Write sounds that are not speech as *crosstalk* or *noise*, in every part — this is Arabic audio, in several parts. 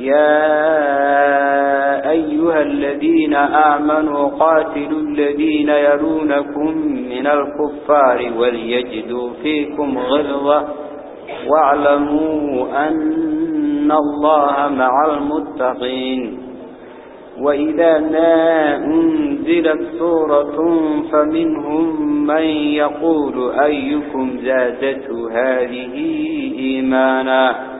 يا أيها الذين آمنوا قاتلوا الذين يرونكم من الكفار وليجدوا فيكم غلظة واعلموا أن الله مع المتقين. وإذا ما أنزلت سورة فمنهم من يقول أيكم زادته هذه إيمانا؟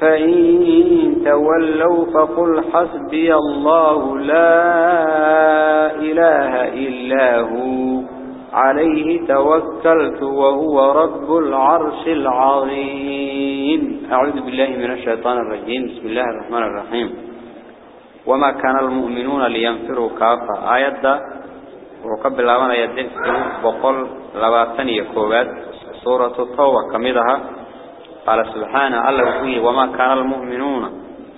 فإن تولوا فقل حسبي الله لا إله إلا هو. عليه توكلت وهو رب العرش العظيم. أعوذ بالله من الشيطان الرجيم. بسم الله الرحمن الرحيم. وما كان المؤمنون لينفروا كافة آيات وقبل لابنا يدرس بقول لباتني يكوبات سورة الطوة كمدها قال سبحانه الله وحيه وما كان المؤمنون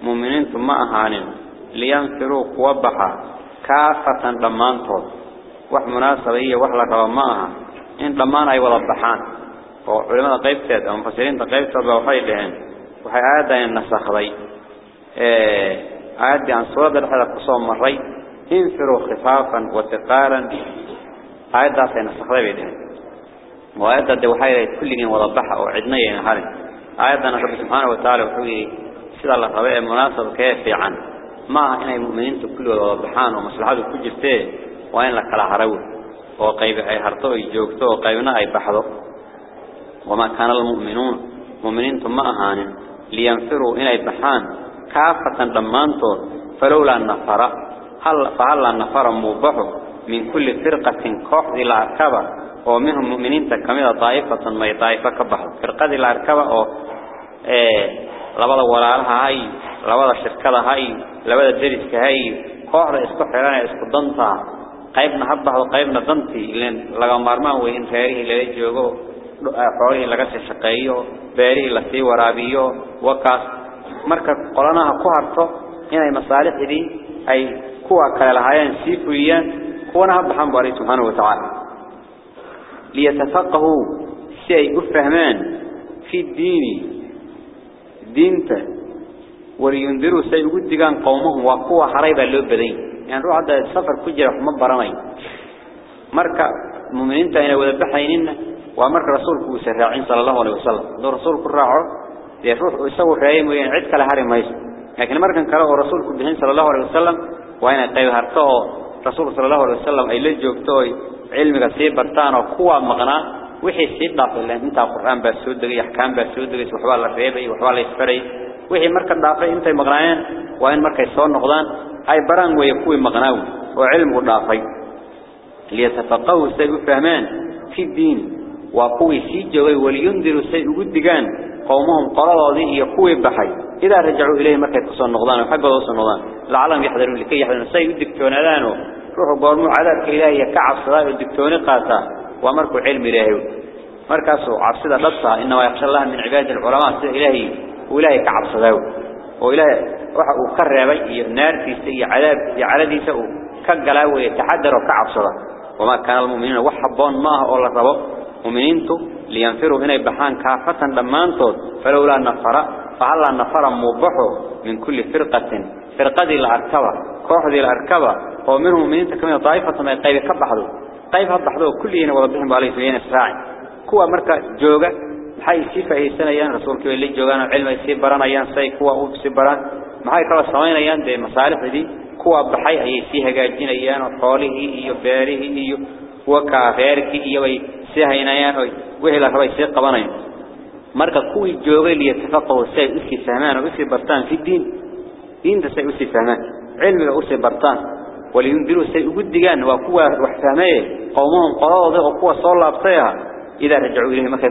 مؤمنين ثم أهانين لينفروا قوبها كافة لمانتو وحمناسبة هي وحلك وماها. إن لمان أي وضبحان وعلماء قيبت يدهم فسيرين تقيبت يدهم وحيد لهم وحي آده ينسخ ري آده عن صورة الحلق قصوم الري انفروا خفافا واتقالا آده ينسخ ري بيدهم وآده دي وحيد كل من وضبحه وعدنيه ينحرم آياتنا رب سبحانه وتعالى وحوي سيد الله ربع مناسب كيف عن ما إن المؤمنين كلوا وضحان ومصلحات كل جفت وإن لك على حروه وقيب أي هرتوا يجوكتوا وقيبنا أي بحضوا وما كان المؤمنون مؤمنين ثم أهان لينفروا إن يبحان كافة دمانتو فلولا النفر. هل النفر مبحر من كل فرقة كحذ لا كبر؟ الأركبة ومنهم مؤمنين تكمل طائفة ما طائفة كبحو فرقة الأركبة أو إيه لبدا ولالها هاي لبدا شركة هاي لبدا درسك هاي كوحد اسكو حيران اسكو دنطا qaybna ha baxdo qaybna dantii ileen laga maarmaan weyn in reerihii laga joogo xoolihii laga shaqeeyo beerihii la sii waraabiyo wakaas marka qolanaha ku harto inay masaalixdii ay kuwa kale lahaayeen sii fuliyaan kuwana ha baxaan bari subhanahu wa ta'ala diini diinta waliyundiru say ugu digaan qowmuhum waa kuwa haray baa loo badan يعني روح هذا السفر كجرا ما برمي مركا مؤمنين تاينا وذا بحيننا ومرك رسولك سراعين صلى الله عليه وسلم. دو رسولك الراعو يروح ويسوي رايم وين عد كلا هاري مايس. لكن مركا كلا رسولك بهين صلى الله عليه وسلم وين قيب رسول صلى الله عليه وسلم أي علمك سيب برتان وقوة مغنى. وحي سيد ضعف الله انت القرآن بسود دقي أحكام بسود دقي وحوال الريبي وحوال الإسفري وحي مركا ضعفي انت مغنيين وين مركا يسون نقضان. أي بران ويكوي مغناو وعلم ودافي ليتفقهوا سيء فهمان في الدين. وقوي سيجوي ولينذروا سيء قدقان قومهم قرضوا ذي يقوي بحي. إذا رجعوا إليه مركز كسر النقضان وحقوا وصل النقضان لعلهم يحذرون لكي يحذرون. سيد الدكتون لأنه روح قوم على الإلهية كعصر الدكتوني قاطع ومركو علم إلهي. مركزه عصر لطة إنما يخشى الله من عباد العلماء إلهي وإلهي كعصر وإلهي روح أكرر بي نار في سي عذاب في عردي سوء كقلا ويتحدر كعصر وما كان المؤمنين وحبون ما هو الله ربه ومنينته لينفروا هنا بحان كافة لما انتوت فلولا النفر فهلا النفر مبحو من كل فرقة. فرقة دي الأركبة كوح دي الأركبة. Al-arkaba kooxdi al-arkaba oo minhum mu'miniinta kamida daa'ifatan ay qayb ka baxdo qayb ha baxdo kulliina wada bixin baalay fiina israaci kuwa marka jooga maxay si faa'iideysanayaan rasuulka way la joogaan cilmi si baranayaan say kuwa u si baran maxay kala sameynayaan de masaalixdii kuwa baxay ayay si hagaajinayaan xoolihii iyo beerihii iyo kuwa kaareerkii iyo way si haynayaan oo wehela rabay si qabanayaan marka kuwii joogay liya tafaqahu say u si fahmaan oo u si bartaan fi diin diinta say u si fahmaan cilmiga u si bartaan kuwa wax fahmay qowmahum qoladooda oo kuwa soo laabtay إذا رجعوا إليه مركز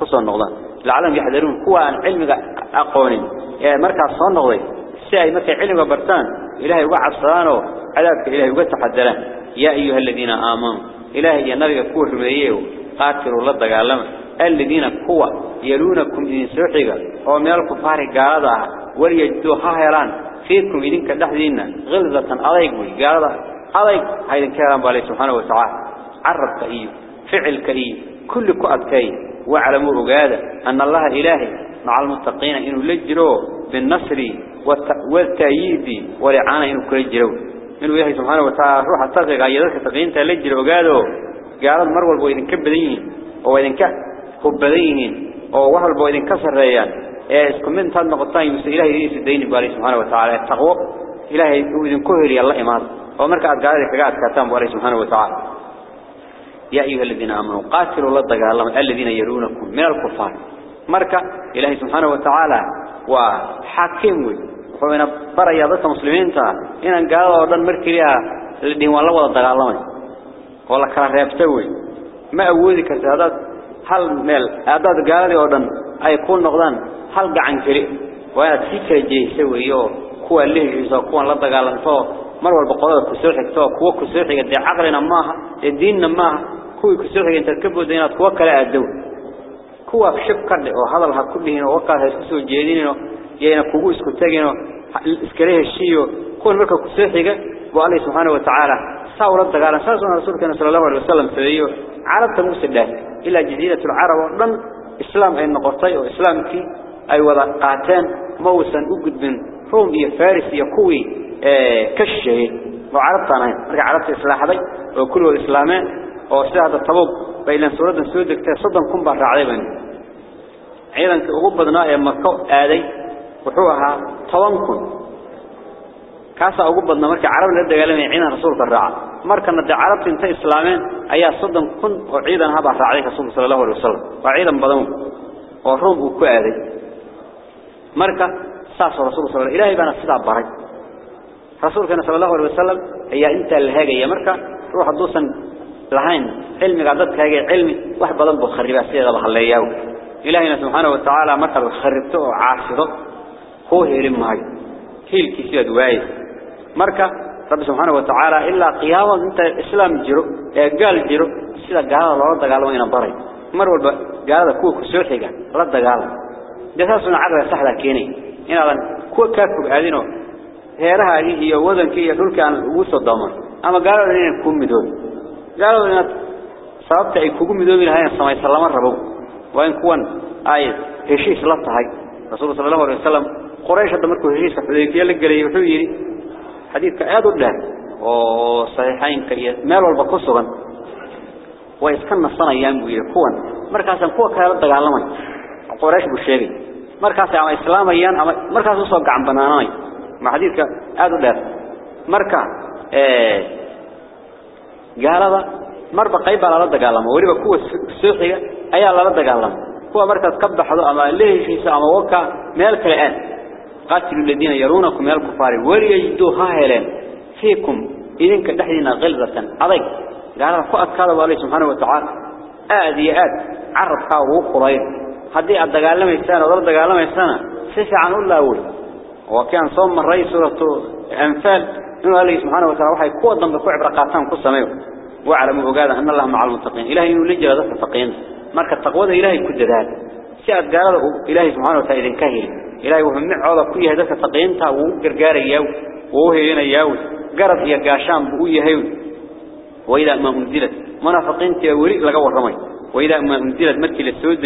كسون نقضان. لعلهم يحذرون كوا عن علم أقونين يعني مركز صون نقضي. الساعي مركز علم برتان. إلهي وقع الصلانه عذابك إلهي وقع تحدلان يا أيها الذين آمنوا. إلهي يا نبي كوه رميه قاتلوا الله دقالما. الذين كوا يلونكم إذن سوحيقا. ومن الكفار قالوا وليجدوا هايران فيكم إذن كدحدين غلظة أضيقوا قالوا أضيق هاي الكلام بالله سبحانه وتعالى. عربك إيه؟ فعلك إيه؟ كل كأبكي واعلموا أقادا أن الله إلهي مع المتقين إنه لجروا بالنصر والتأييد ولعانا إنه كلجروا إنه إلهي سبحانه وتعالى روح التغيق أيضاك تقين تلجروا أقادوا قالوا مروا البويدين كبدين وإذن كهبدين ووحوا البويدين كسر ريان. اسكم من تاد نقطان يمس إلهي يدين سدين باري سبحانه وتعالى التقوى إلهي يدين كهري الله إمام ومركع قادك قاد كتام باري سبحانه وتعالى يا أيها الذين آمنوا قاتلوا الله دقالهم الذين يرونكم من الكفار مركا إلهي سبحانه وتعالى وحاكم وحوين برا يضط مسلمين تا إن قالوا ودن مركليها الذين والله ولا دقالهم والله كان ريبتوي ما أودك هذا هل ميل هذا قالوا ودن أي يكون نقدان هل قعن كري وأنا تيكا جي سوي يو كوا اللي يسوي كوا لا دقالهم فو mar walba qolada ku soo xigto kuwa ku soo xiga de aqrina maaha ee diinna maaha kuwii ku soo xiga inta ka booday inaad kuwa kale aadow kuwa shib ka dhig oo hadal ha ku dhihin oo waqti isku soo jeedinino yeena kugu isku tagino iskale heshiyo kuwan marka ku soo xiga buu Allah subhanahu wa ta'ala sawra dagaalan saasuna rasuulka sallallahu alayhi wasallam sameeyo carabta muslimiin ila jaziratul arab oo dhan islaam ay noqotay oo islaamkii wada qaateen ma uusan u gudbin روم iyo faris iyo kuwii كشيء وعربتنا مرجع عربت إصلاحي وكله الإسلامي وسهد الطبوب. بين سورة سودك تصدم كم بحر عيبا أيضا أقوبضنا يا مكة آدي وحوها طوانكم كاسا أقوبضنا مركع عرب لدى قال من عين رسولك الرعا مركا ندى عربت انت إسلامين أي صدم كن وعيدا هبا رسول صلى الله عليه وسلم. وعيدا بضمون وروم وكو آدي. مركا ساس رسول صلى الله عليه وسلم. إلهي بنا السدع بري رسولك صلى الله عليه وسلم هي أنت الهاجة مركا روح دوسا لهين علمي قعدتك هاجي علمي. واحد بدل بخربها سيدة بخلياه إلهينا سبحانه وتعالى مركا خربته وعاشره هو هيرم هاي. هيل كيسية دواي مركا رب سبحانه وتعالى إلا قيامة أنت إسلام جرو قال جرو. سيدة قال الله رد قال وين بري مر والب قال كوك سوحيقا رد قال. جساسنا عقل سحلة كيني إن هذا كوك كاكب هذينه heerahaagii iyo wadankii iyo dhulkaan ugu soo dooman ama gaalada inay ku midoob gaalada inaad sababta ay kugu midoobi lahaayeen samaysan lama rabo waa in kuwan ay heshiis la tahay rasuulka sallallahu alayhi wasallam quraysh hadda markuu heshiiska xudayfiya la galay wuxuu yiri xadiidka aad u dheer oo saxiixaynka iyo meel walba ku sugan way iska nasanayaan buu sheegay. Markaas ama islaamayaan ama markaas u soo gacan banaanay ما حديثك هذا ده مركا إيه قالوا مربى قيب على رد قالما وليبا كوا السوحية أي على رد قالما هو مركز قبح أما ليه شيء أما وكا مالك الآن قاتلوا الذين يرونكم من الكفار وليجدوا هاهلين فيكم إذن كدحدنا غلظة أضيق قالوا فأت كذا الله سبحانه وتعالى آذي آد عرب كاو قريب هذه الدجال ميسان وضر الدجال ميسان سيف عن الله أول وكان صوم الرئيس سورة أنفال إنه قال سبحانه وتعالى وحي قوة ضم بكوع برقاتهم قصة ميو وعلم وقال أن الله مع المتقين. إلهي لجل ذات التقين مركز التقوى إلهي كد ذات. سياد قال إلهي سبحانه وتعالى إذن كهل إلهي وهم عوض كل هذا التقين تا وقرقار ياو وهينا ياو قرب يا قاشام بوي هيو وإذا ما أنزلت. منافقين تيوري لقوا الرمي. وإذا ما أنزلت مكي للسود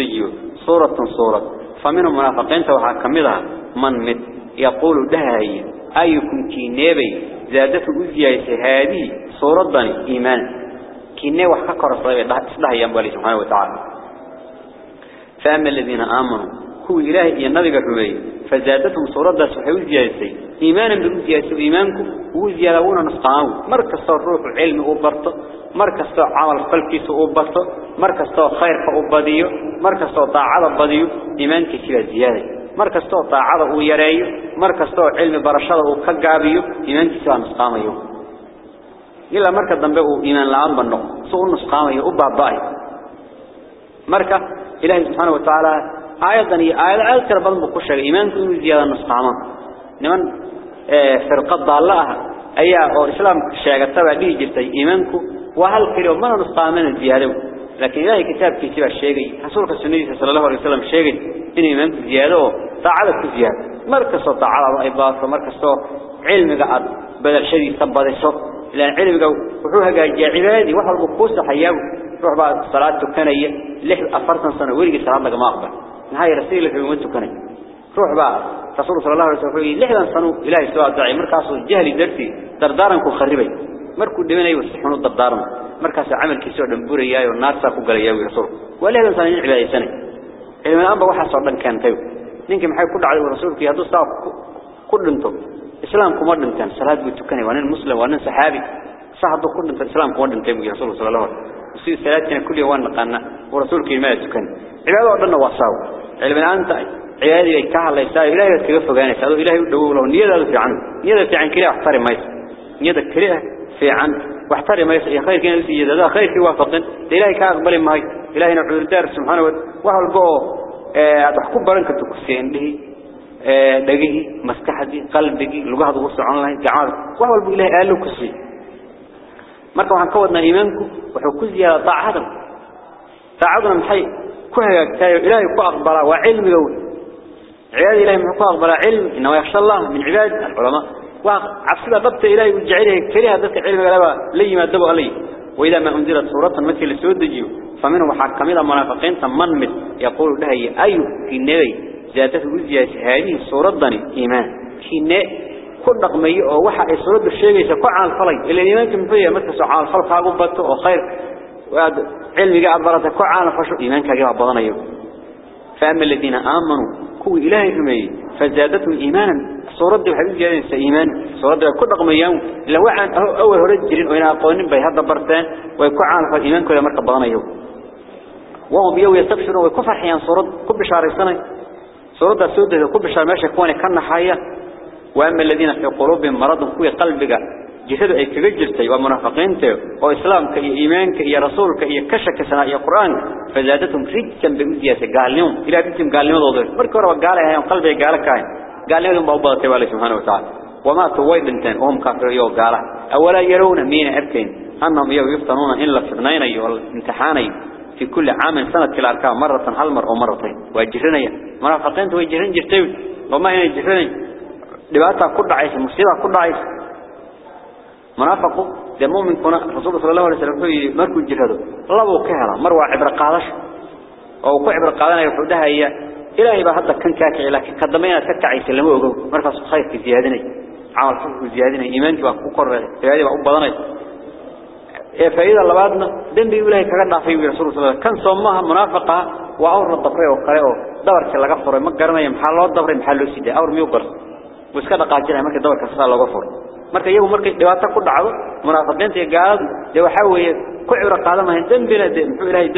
صورة صورة فمنهم منافقين توحى كمدها. من مد يقول دهي. أيكم كينيبي زادته أزياء هذه صورة ضني إيمان. كيني وحكر صليبي إصلاح ينبالي سبحانه وتعالى. فأما الذين آمنوا هو إلهي النبي قرمي فزادتهم صورة دا سحيو زيادتي إيمانا بمزيادة إيمانكم هو زيادون نسقاهم مركز الروح علم أوبرت مركز عمل فلكيس أوبرت مركز خير فأوباديو مركز طاعة بديو إيمانك سيلا زيادة مركز طاعة ويريو مركز علم برشاد وكقابيو إيمانك سيلا نسقاميو إلا مركز دنبه إيمان لعام بنو سوء نسقاميو أبابائي مركز إلهي سبحانه وتعالى آية هي آية أذكر بل بقشة إيمانك إنه زيادة نسقاما نمن فرقة ضالة أي أو إسلام شاقة تبع به جرتي إيمانك وهل كلوا من نسقاما زيادة لكن إلهي كتاب كتاب الشيقي حصولك السنة صلى الله عليه وسلم شيقي إن إيمانك زيادة تعالى زيادة مركز تعالى إباطة مركز علم قاعد بدل شيء ثبت الصوت لأن علم وحوها جاء عبادي وحل بقوس حياه. روح بعد صلاة تكنية لح أفرتن سنة ورجع صلاة لك ما أقبل. هاي رسيلة في وانت كني روح بقى رسول صلى الله عليه وسلم لحدا صنو إلهي سواء داعي مركز الجهل درتي دردارا كو خربي. مركو دمنا يوسحون الدردارا مركز عمل كيسو دنبوري ياي والنار ساكو قال ياوي رسول ولهدا صنو عبادي سنة علم الأنبا واحد صعبا كان تيو نينك محي كل على الرسول في هذا الصعب كل أنتم إسلام كمرد انتان صلاة بتكني وأنا المسلم وأنا صحابي صاحب كل انت إسلام كمرد انتان رسول صلى الله عليه وسلم ثلاثين كل يوم نقلنا ورسولك ما تكن عبادة ودنا وصاو علم أنت عيادي لك كهلا يساوي إلهي تكفى جاني سألوا إلهي ودوه له نية في عن نية في عن كلاه احترم ميس نية كلاه في عن واحتر ما يخير كان في يده ذا خير كوافق إلهي كأقبل ما إلهي نعبد الدار سبحانه وتعالى. وهو الباء آه، أتحكم برنك تقصين به. آه، دقيه مسكحة دي قلب دقيه لقاه دوس الله تعالى وهو البو إلهي قال له قصي مركب عن قوتنا إيمانك وحكوز يا طاع عدم طاع عدم محي كه كاي إلهي كأقبل وعلم قوي عياد إلهي محقق برا علم. إنه يخشى الله من عباد العلماء. Cabsida dabta ilaahay u jecelahay kaliya dadka cilmiga laba la yimaado alay وإذا ما أنزلت سورة مثل السود جيو. فمنهم حكمين المنافقين ثمن من يقول لها أي في النبي ذاته وزيات هذه سورة ضني إيمان. في كل رقمي أو واحد يسرد الشيء يسقع على الفلك اللي يمكن فيه مثل على الفلك هذا بطء وخير وهذا علم قاعد برته كع على فشو. إيمانك جاب بدنا يوم فأما الذين آمنوا كو إلهي فزادتهم إيمانا. صورة الحديث جالين سإيمان صورة كل رقم يوم. لو عن أول رجل وين أقوين بهذا برتان على فلك إيمان كل مركب بدنا يوم. وهم يو يستبشرون ويكفر حيان صورة كل شهر سنة صورة السودة كل شهر ماشي كونه كنا حياة وأما الذين في قلوبهم مرض كوي قلبك. جسد أي كجرتي ومنافقين تي. وإسلامك يا إيمانك يا رسولك يا كشك سنة يا قرآن. فزادتهم رجسا بمزياسة قال لهم إلى بيتهم قال لهم ضوضر مركوا روا قال هاي قلبي قال كاين قال لهم بأبضة تبالي سبحانه وتعالى. وما توي بنتين وهم كافر يو قال أولا يرون مين أركين أنهم يو يفتنون إلا فتنين أي والامتحانين في كل عام سنة كلا أركان مرة هل مرة أو مرتين. ويجرين منافقين تويجرين جرتين. وما هنا يجرين dhibaato ku dhacaysa musiiba ku dhacaysa munaafiqu de muuminkuna rasuulka sallallahu alayhi wasallam wuxuu markuu jirado labo ka hela mar waa cibra qaadash oo ku cibra qaadanayo khayrka ziyaadinay amalku ku ziyaadinay iimaanku waa ku koray ilaahay baa u badanay ee faa'iida labaadna dambi ilaahay kaga dhaafay rasuulka sallallahu alayhi wasallam kan soomaha munaafiqa waa awr la dabray oo kale oo dabarka laga furay ma garanayo maxaa loo dabray maxaa loo siday awr miyuu bar وإسكا دقاجنا مركي دورك سال لوga fur marka iyagu markay dhibaato ku dhacdo munaafiqiinta gaaladu de waxa weeye ku cibra qaadamahay dambina de muxuu ilaahay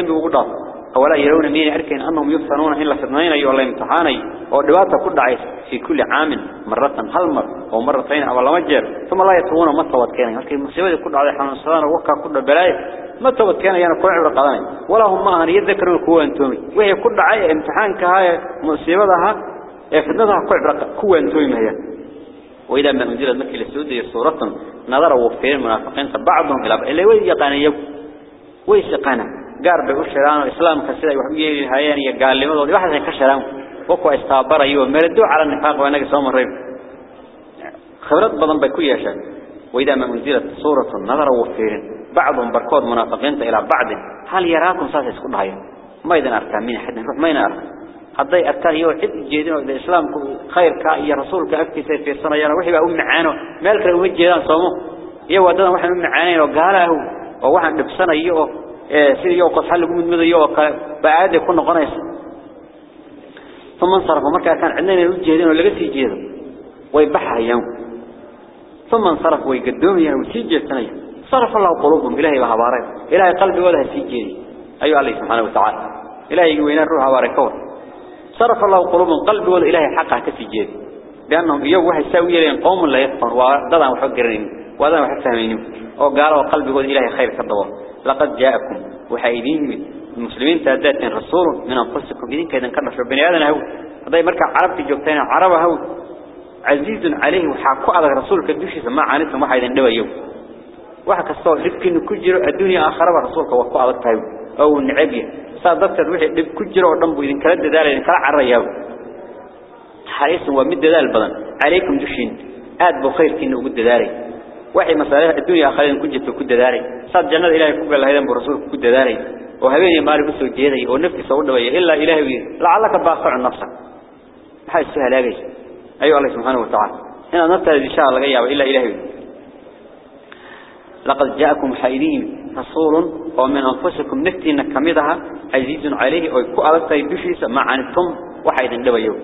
أولا يرون مين أركين أنهم يفتنون إلا فتنين أيها الله امتحاني. ودواتها كل عيس في كل عام مرة هل مر أو مرتين أو الله مجر ثم لا يتوون ما توت كان هلك المصيبة كل على حمل الصلاة وكا كل بلاي ما توت كان يعني كل عبر قضاني ولا هم أن يذكروا الكوة أنتومي وهي كل عي امتحان كهاي مصيبتها فتنتها كل عبر كوة أنتومي هي. وإذا ما أنزلت مكة للسعودية صورة نظر وفين المنافقين بعضهم إلى إلا ويقان يب ويسقنا قارب وشران الإسلام كسيدا يحبيه الهيان يقال لماذا واحد يكشران وكو استعبر أيوه مردوا على النفاق وأنك سوم الرب خبرات بدن بكل يشان وإذا ما أنزلت صورة نظر وفين بعضهم بركود منافقين إلى بعض هل يراكم ساسس كل هاي ما إذا أركان من حد نروح ما ينعرف hadday arkaan iyo cid jeedin oo islaamku khayrka iyo rasuulka afkiisa fiirsanayaan wixii baa u macaano meel kale uma jeedaan soomo. Iyo wadadan waxaan u macaanayn oo gaalaahu oo waxaan dhibsanayo oo iyo qosxal lagu midmidayo oo kale baad ku noqonaysa ثم انصرف. u jeedin oo laga sii jeedo way baxayaan ثم انصرف gadoomiyaan oo sii jeesanayaan صرف الله قلوبهم. إلهي وهبارين إلهي قلبي ولا سي جيدي أيها الله سبحانه وتعالى. إلهي وين الروح وباركون صرف الله قلوبهم. قلبي ولا إلهي حقها كسجيد لأنهم يوم واحد لين قوم لا يفطن وضعهم وحقرين وضعهم وحفهمين وقالوا قلبي ولا إلهي خير كالدواء لقد جاءكم وحيدين من المسلمين تأدات رسول من أنفسكم. إذن كذا كنا في بني آدم هو هذا مركع عربتي جوبتين. عربة هو عزيز عليه وحاكوا على رسول كدوشي سماع عنتهم واحد النبي يوم. واحد كستوى لكن كجر الدنيا آخرة رسولك وقوا على التهيو أو النعبية صادقت الوحي لب كجر ودنبو إذن كلا ددالة إذن كلا عرياو حريص ومد ددال بدن عليكم دوشين. آد بخير كنه قد ددالي وحي مسألة الدنيا آخرين كجت كد ددالي صاد جنة إلهي كبه الله إذن برسول كد ددالي وهبيني مالي بسو جيدي ونفسي سعود ويا إلا إلهي ويه لعلك باقع عن نفسك هاي السهل هذه أيها الله سبحانه وتعالى. هنا نفتح إن شاء الله غيابه إلا إلهي ويه لقد جاءكم حيرين رسول ومن أنفسكم نفتين كمدها عزيز عليه ويكو ألقى بشيس ما عنكم وحيدا لبيو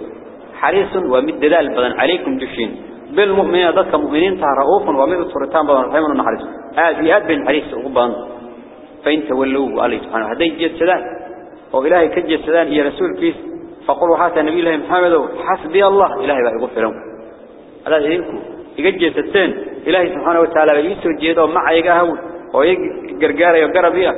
حريص ومد دلال بدن عليكم دشين بالمؤمنين ذاتك مؤمنين تعرؤوف ومد الصورتان بدن رحيما ونحريص هذه آد بن حريص أغبان فإن تولوا عليه سبحانه هذا يجد سدان وإلهي سدان يا رسول كيس فقلوا حتى نبي الله محمد حسبي الله. إلهي بقى يغفر لهم هذا يجد ستين إلهي سبحانه وتعالى يسوع جيده مع يجاهو ويجرجار يجربيه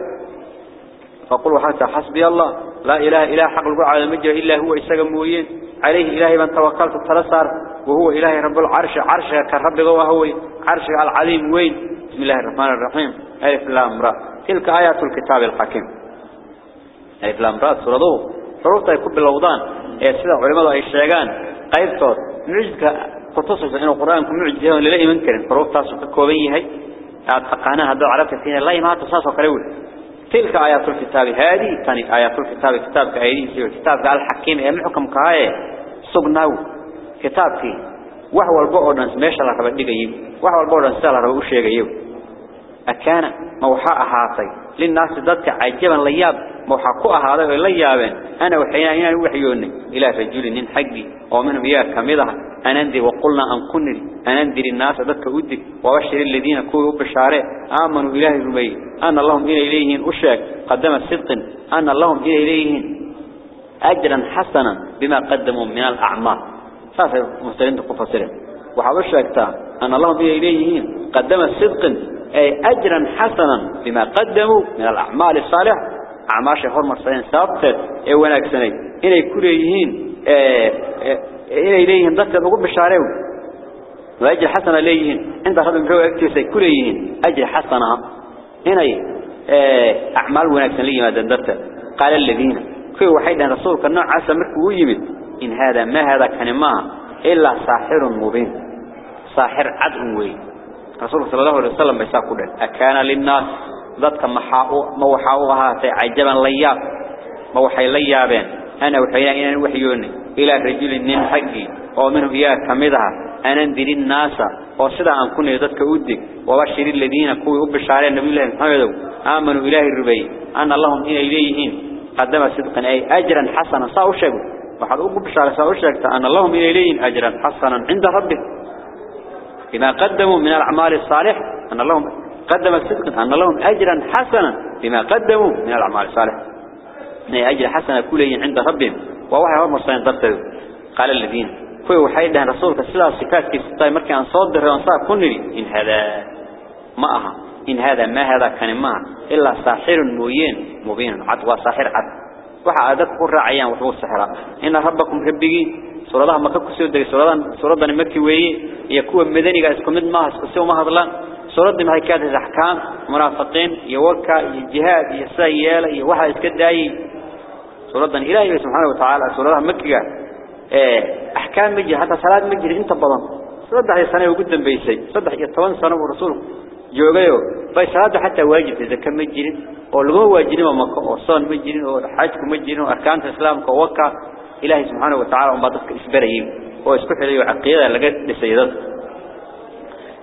فقلوا حتى حسبي الله. لا إله إله حق القرآن المجر إلا هو إستجموين عليه إلهي من توكلت الثلاثار وهو إلهي رب العرش عرشه كرب وهو عرش العليم وين؟ بسم الله الرحمن الرحيم. ألف لام را. تلك آيات الكتاب الحكيم. ألف لام را. سورة ضوء. حروفها يكب الأوضان إيه سيدة علماء الشيغان صوت نجدك قطصص إنه القرآن كم معجزة ولا لا يمكن حروف تاسو كوبية هي أتقناها هذا عرفت فينا. لا ما تصاص وكلول تلك آيات الكتاب هذه ثاني آيات الكتاب كتاب كأيدي سوى كتاب الحكيم أم حكم كهاي؟ صقناو كتاب فيه وهو البعض ماشى الله رب دقيق وهو البعض سال رب وشيء جيب أكان موحى أحاطي للناس ضدك عجبا لياب قوة هذا ليابين أنا وحينا هنا وحيوني إلى رجل من حقي. ومنهم إياه كمدها أنندي وقلنا أن كنري أنندي للناس ضدك أدك وبشر الذين كووا بشارع آمنوا إله ربي أن اللهم إلى إليهن أشاك قدم الصدق أن اللهم إلى إليهن أجرا حسنا بما قدموا من الأعمال. ساسا مسترين تقفصرين وحبشاكتا أن اللهم إلى إليهن قدم الصدق أي أجرا حسنا بما قدموا من الأعمال الصالحة أعمال شهور مرسلين سابتة أي وناك سنة إن يكون إليهن إن إليهن ضدك نقول بشارعه وأجر حسنا إليهن. عند خدم بحوة أكتوسي كل إليهن أجر حسنا. هنا أعمال وناك سنة ما دندرت. قال الذين كي وحيدا رسولك النوع عسى مركو يمد إن هذا ما هذا كان ما. إلا ساحر مبين. ساحر عدو وين رسول صلى الله عليه وسلم بيساقوا أكان للناس ذاتك ما وحاوها عجبا لياب ما وحي ليابين أنا وحينا إنا وحيوني إلى رجل من حقي ومنهم إياه كمدها أنا انذر الناس وصدا أن كنا ذاتك أدك وبشر الذين كوي أبشار النبي الله محمد آمنوا إله الربي أن اللهم إلى إليهن قدم صدقا أي أجرا حسنا سأشهد وحد أبشار سأشهد أن اللهم إلى إليهن أجرا حسنا عند ربك بما قدموا من الأعمال الصالح أن اللهم قدم الصدق أن لهم أجرا حسنا بما قدموا من الأعمال الصالحة أجل حسنة كلين عند ربهم. ووحي هم مرسلين ضبطه. قال الذين كوي وحيدا رسولك السلاة صفات كي ستاي مركي عن صدر وانصار كنري. إن هذا ما أها إن هذا ما هذا كان ما إلا ساحر موين مبين. عد وساحر عد waxa adag ku raacayaan wuxuu sixra in rabbakum rabbigiin suuradaha maka ku soo degay suuradan suuradan markii weeye iyo kuwa madaniga isku mid ma isku soo ma hadlaan suuradii maxay ka tahay ahkaam munaafiqiin iyo waka iyo jihaad iyo sayyaala iyo waxa iska daayay suuradan ilaahay subhanahu wa ta'ala suuradaha makiga ee ahkaam ma jira hata salaad ma jira inta badan saddex sano ugu dambeysay saddex iyo 10 sano uu rasuulku joogayo bay salaada xataa إلهي سبحانه وتعالى وما ضفك إسبره وإسكح لي وعقيدة لقيت لسيدات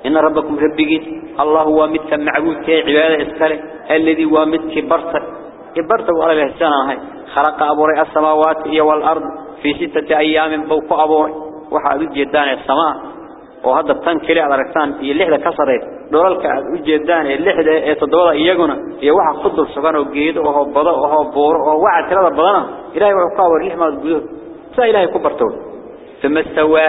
إن ربكم ربكي الله هو مدك كي عبادة إسكاله الذي هو مدك برصك برصك وقال له السنة خلق أبو رئي السماوات والأرض في ستة أيام فوق أبو رئي وحاذي جدان السماء. وهذا التنكلي على ركسان يليه لكسره dholalka aad u jeedaan ee lixda ee todobada iyaguna iyo waxa ku dul sugan oo geedo oo bado oo booro oo waxa tirada badana ilaahay wuxuu ka war lixmaad gudo sa ilaahay ku barto thumma stawa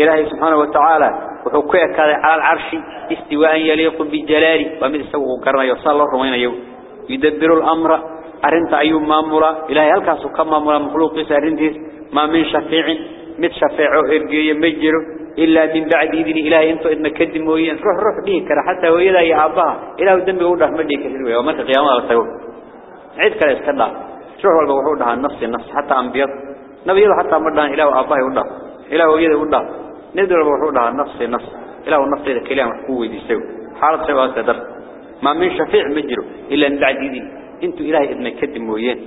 ilaahay subhanahu wa ta'ala wuxuu ku ekaaday cala arshi istiwaan yaliqu bi jalali wa mid isagu uu garanayo sallallahu rumaynayo yudabbiru al-amra arinta ayuu maamula ilaahay halkaas uu ka maamula makhluuqiisa arintiis ma min shafiicin mid shafeeco ergeeye ma jiro إلا من بعد إذن إلهي أنتو إذن كدموين روح روح ديه كرا حتى وإذا يا أباها إله الدنب يقول مديك الهلوية ومرك قيامة سيقول. عيد كلا يسكلا روح والله وحول لها النفس. حتى أنبيض نبي يضا حتى مردان إله أباها يقول له إله وإذا يقول ندر وحول لها النفس النفس. إله النفس إذا كلام قوة دي سيو حالة سيوها سيدر ما من شفيع مجره إلا من بعد إذن. أنتو إلهي إذن كدموين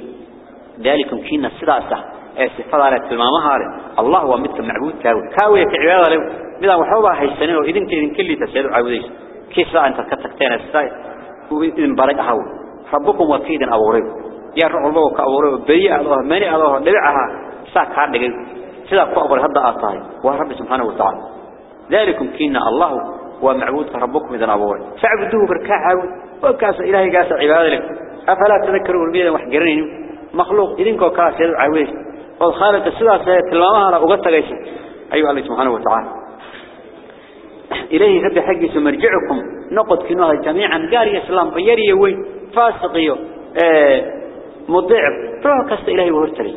ذلكم كينا السلاسة. استفاد على tilmaamaha Allah waa midka macbuudka kaawiye ka cibaadada leh midaan waxba haysanin oo idinka idin kali tasaadu caawudeys kiisa anta ka tagteen asay uu idin baray ahaw rabbukum wakiidan abuuray ya rabbu ka abuuray bariya Allah mani Allah dhibaha saa ka dhigay sida ku abuuray hadda aad tahay waa rabbi subhanahu wa ta'ala ذلكم كينا الله ومعبود ربكم إذا أبوه فاعبدوه بركاعه وكاس إلهي قاس عبادة لك أفلا تذكروا الميدا وحقرين مخلوق إذنكو كاس يدعو عويش والخالق السلاس تلامها أغطى ليس أيها الله سبحانه وتعالى إليه رب حقه مرجعكم نقد كنوها جميعا قال يا سلام بيري يوي فاسقي آه مضيع روح كست إلهي وهرتلي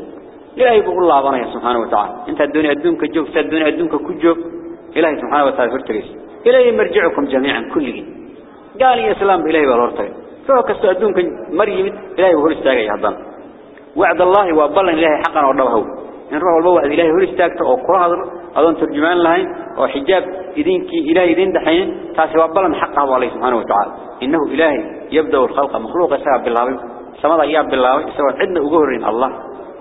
إلهي بقول الله بنا سبحانه وتعالى انت الدنيا الدنيا كجوك سد الدنيا الدنيا كجوك إلهي سبحانه وتعالى هرتلي إليه مرجعكم جميعا كله قال يا سلام إلهي وهرتلي روح كست الدنيا مريم إلهي وهرتلي هذا وعد الله وبلن إلهي حقا ودوه إن روح البوعد إلهي هو استاكت أو قرى أظن ترجمان لهين أو حجاب إذنك إلهي إذن دحين تاسي وبلن حقا الله سبحانه وتعالى. إنه إلهي يبدأ الخلق مخلوق سبب بالله سمد إياب بالله سوى عدنا أقهرين الله.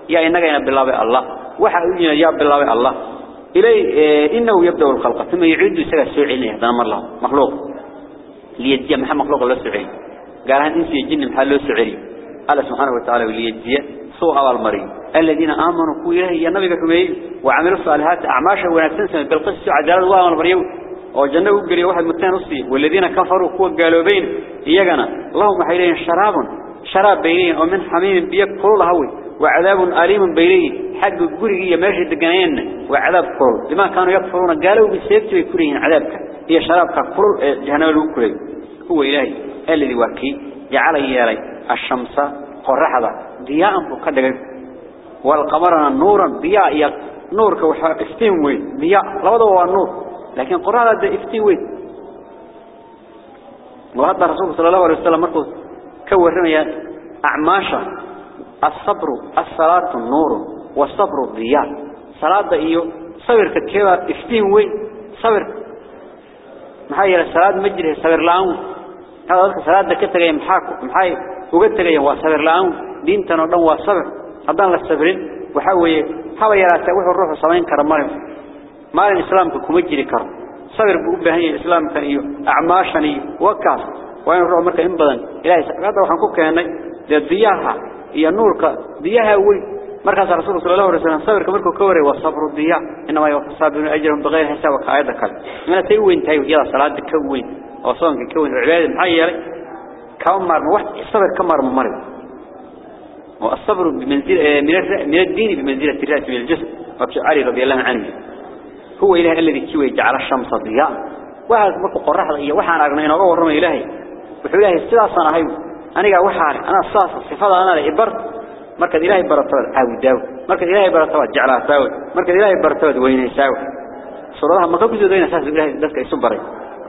يا إنك ينب بالله الله وحا أجينا ياب بالله الله إليه إنه يبدأ الخلق ثم يعيد سوى السوعين هذا أمر الله مخلوق. ليجي محمد مخلوق الله سوعين قال هن إنسي الجن محل سوعين الله سبحانه وتعالى ليجي سوء المريض الذين آمنوا كويه يا نبي كمي وعملوا الصالحات أعماشا ونفسهم بالقصة عدالة الله والبريو وجنة وقري واحد متين نصي والذين كفروا كوا قالوا بين. إيجانا اللهم حيلين شراب شراب بينين ومن حميم بيك كل هوي. وعذاب أليم بينين حق الجري ماشي الدجنين وعذاب كل. لما كانوا يكفرون قالوا بالسيف يكرين عذابك. هي شراب كل جهنم الوكري هو إلهي. الذي وكي. جعل يالي الشمس قرحة ضياء بكذا والقمر نورا ضياء يا نور كوحا افتين وين ضياء لوضع هو النور لكن قرآن ده افتين وين وهذا الرسول صلى الله عليه وسلم مركز كورنا أعماشا الصبر الصلاة النور والصبر الضياء صلاة إيو صبر كتيبا افتين وين صبر محايا الصلاة مجري صبر لهم هذا صلاة كتير محاكو محايا وقلت لي هو صبر لهم دينتنا ودن هو صبر. هذا لا صبرين وحوي حوي يراته وحو الروح سمين كرمال ما الإسلام كم يجري كرم. صبر بوبهني الإسلام كان إيو أعماشني وكاس وين الروح مركا إن بدن. إلهي هذا وحن كوكا الضياها هي نورك ضياها وي مركز رسول صلى الله عليه وسلم صبر كمركو كوري والصبر الضياء إنما يوفى الصابرون أجرهم بغير حساب كل من تيوين تيو يلا صلاة كوين. وصونك كوين وعبادة محيّلي كم مر واحد صبر كم مر والصبر بمنزل من من الدين بمنزلة الرأس من الجسد. علي رضي الله عنه. هو إله الذي كوي جعل الشمس ضياء. وهذا مركو قرح ضياء. وحان أغنين وغورم إلهي. وحو إلهي السلاسة هاي. أنا وحان أنا الصاصة الصفة أنا لإبرت مركز إلهي برطوال عاود داو مركز إلهي برطوال جعلها تاود مركز إلهي برطوال وين يساوي؟ صورتها ما قبل دين أساس إلهي. ذلك يسبري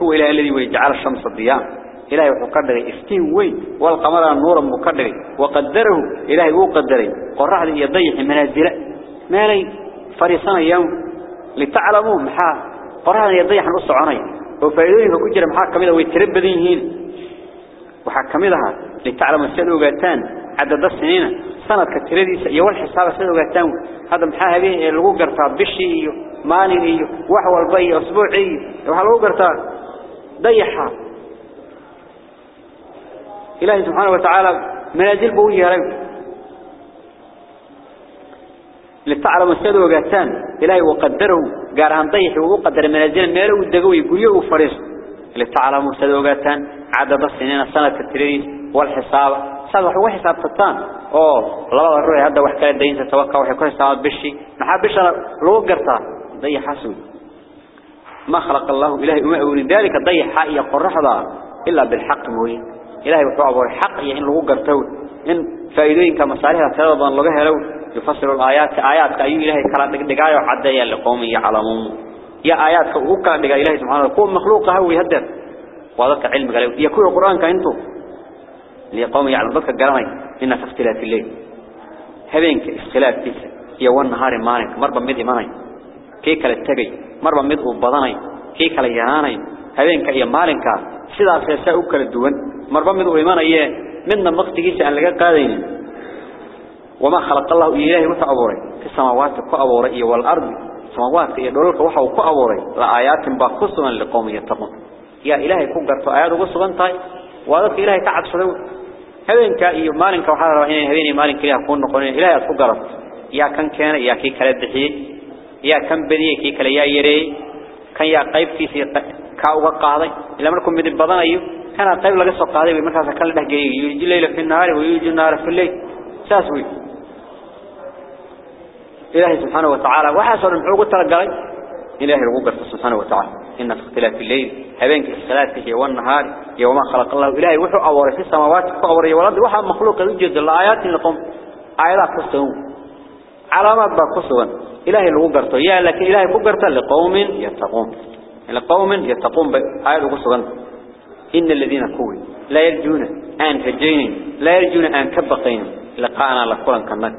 هو إله الذي ويجعل الشمس ضياء. إلهي وقدره استين وين؟ والقمر نورا مقدره وقدره إلهي وقدره قرح لي يضيح منازله ما لي فريسان يوم. لتعلموا محا. قرح لي يضيح نص عني وفائدوين كجر محا كميدا ويتربدين وحكميدها لتعلموا سيدو قاتان عدد السنين. سنة كتيرديس iyo wal xisaab sida ogaataan hada maxaa habeen lagu gartaa bishii iyo maalin iyo wax dayaxa إلهي سبحانه وتعالى منازل بو يهرب لتعلم السيد وقاتان. إلهي وقدره. قارهان ضيح وقدر منازل ماله ودقوي يقوليه وفريس لتعلم السيد وقاتان. عدد السنين السنة التريس والحساب. سادة وحي حساب تطان. أوه. الله الروح هذا وحكا الدين تتوقع كل حساب بشي. محاب بشي لو قرطا ضيح حسن ما خلق الله. إلهي وما أولي ذلك ضيح قرح إلا بالحق موين إلهي وحو أبو الحق. إن لغو قرتو. إن فائدين كمصالحة تلبان لغها لو. يفسر الآيات. آيات أي إلهي كلا دقاء وحدى لقوم يعلمون. يا آيات كلا دقاء إلهي سبحانه. وتعالى مخلوق هو يهدر. وذلك علم قال يكون القرآن كأنتو. لقوم يعلم ذلك قراني إن في اختلاف الليل. هبينك اختلاف تيسا يوان نهار مالك مربا مدي كي كلا تجي مرة مدو بضاني كي كلا يهاني هذين كي مالك سيدا سيسا أكل الدون مرة مدو إيمان أيه من مقتيس أن لقى قادين. وما خلق الله إياه وتعوري في السماوات كأوري إيه، والأرض. السماوات إيه، هي دول كوحة وكأوري لآيات بخصوصا لقوم يتقون. يا إلهي كون قرط آيات وقصوا انتاي وهذا في إلهي تعد شدو هذين كي مالك وحارة هذين مالك ليها كون نقولين إلهي أتفقرت يا كان كان يا كي كلا الدحيي يا كم بدي كي كلا يا يري كان يا قيب في سي كاوغا قاداي إلا مركم مد بدن أيو كان قيب لغا سو قاداي ومركا كان له جاي يجي ليل في النار ويجي النار في الليل. ساسوي الله سبحانه وتعالى وحاسر من حقوق ترقل إله الغوغر سبحانه وتعالى. إن في اختلاف الليل هبينك الثلاثة والنهار يوما خلق الله. إلهي وحو أوري في السماوات أوري ولد وحا مخلوق يجد الآيات لكم آيات قصة على ما بقصة lagu garto yaa laakiin ilaahi ku garto liqawmin yattaqun لقوم يتقون. بآيات وقصوا إن الذين كوي. لا يرجون أن هجين لا يرجون أن كبقين. لقانا لقولا كمان.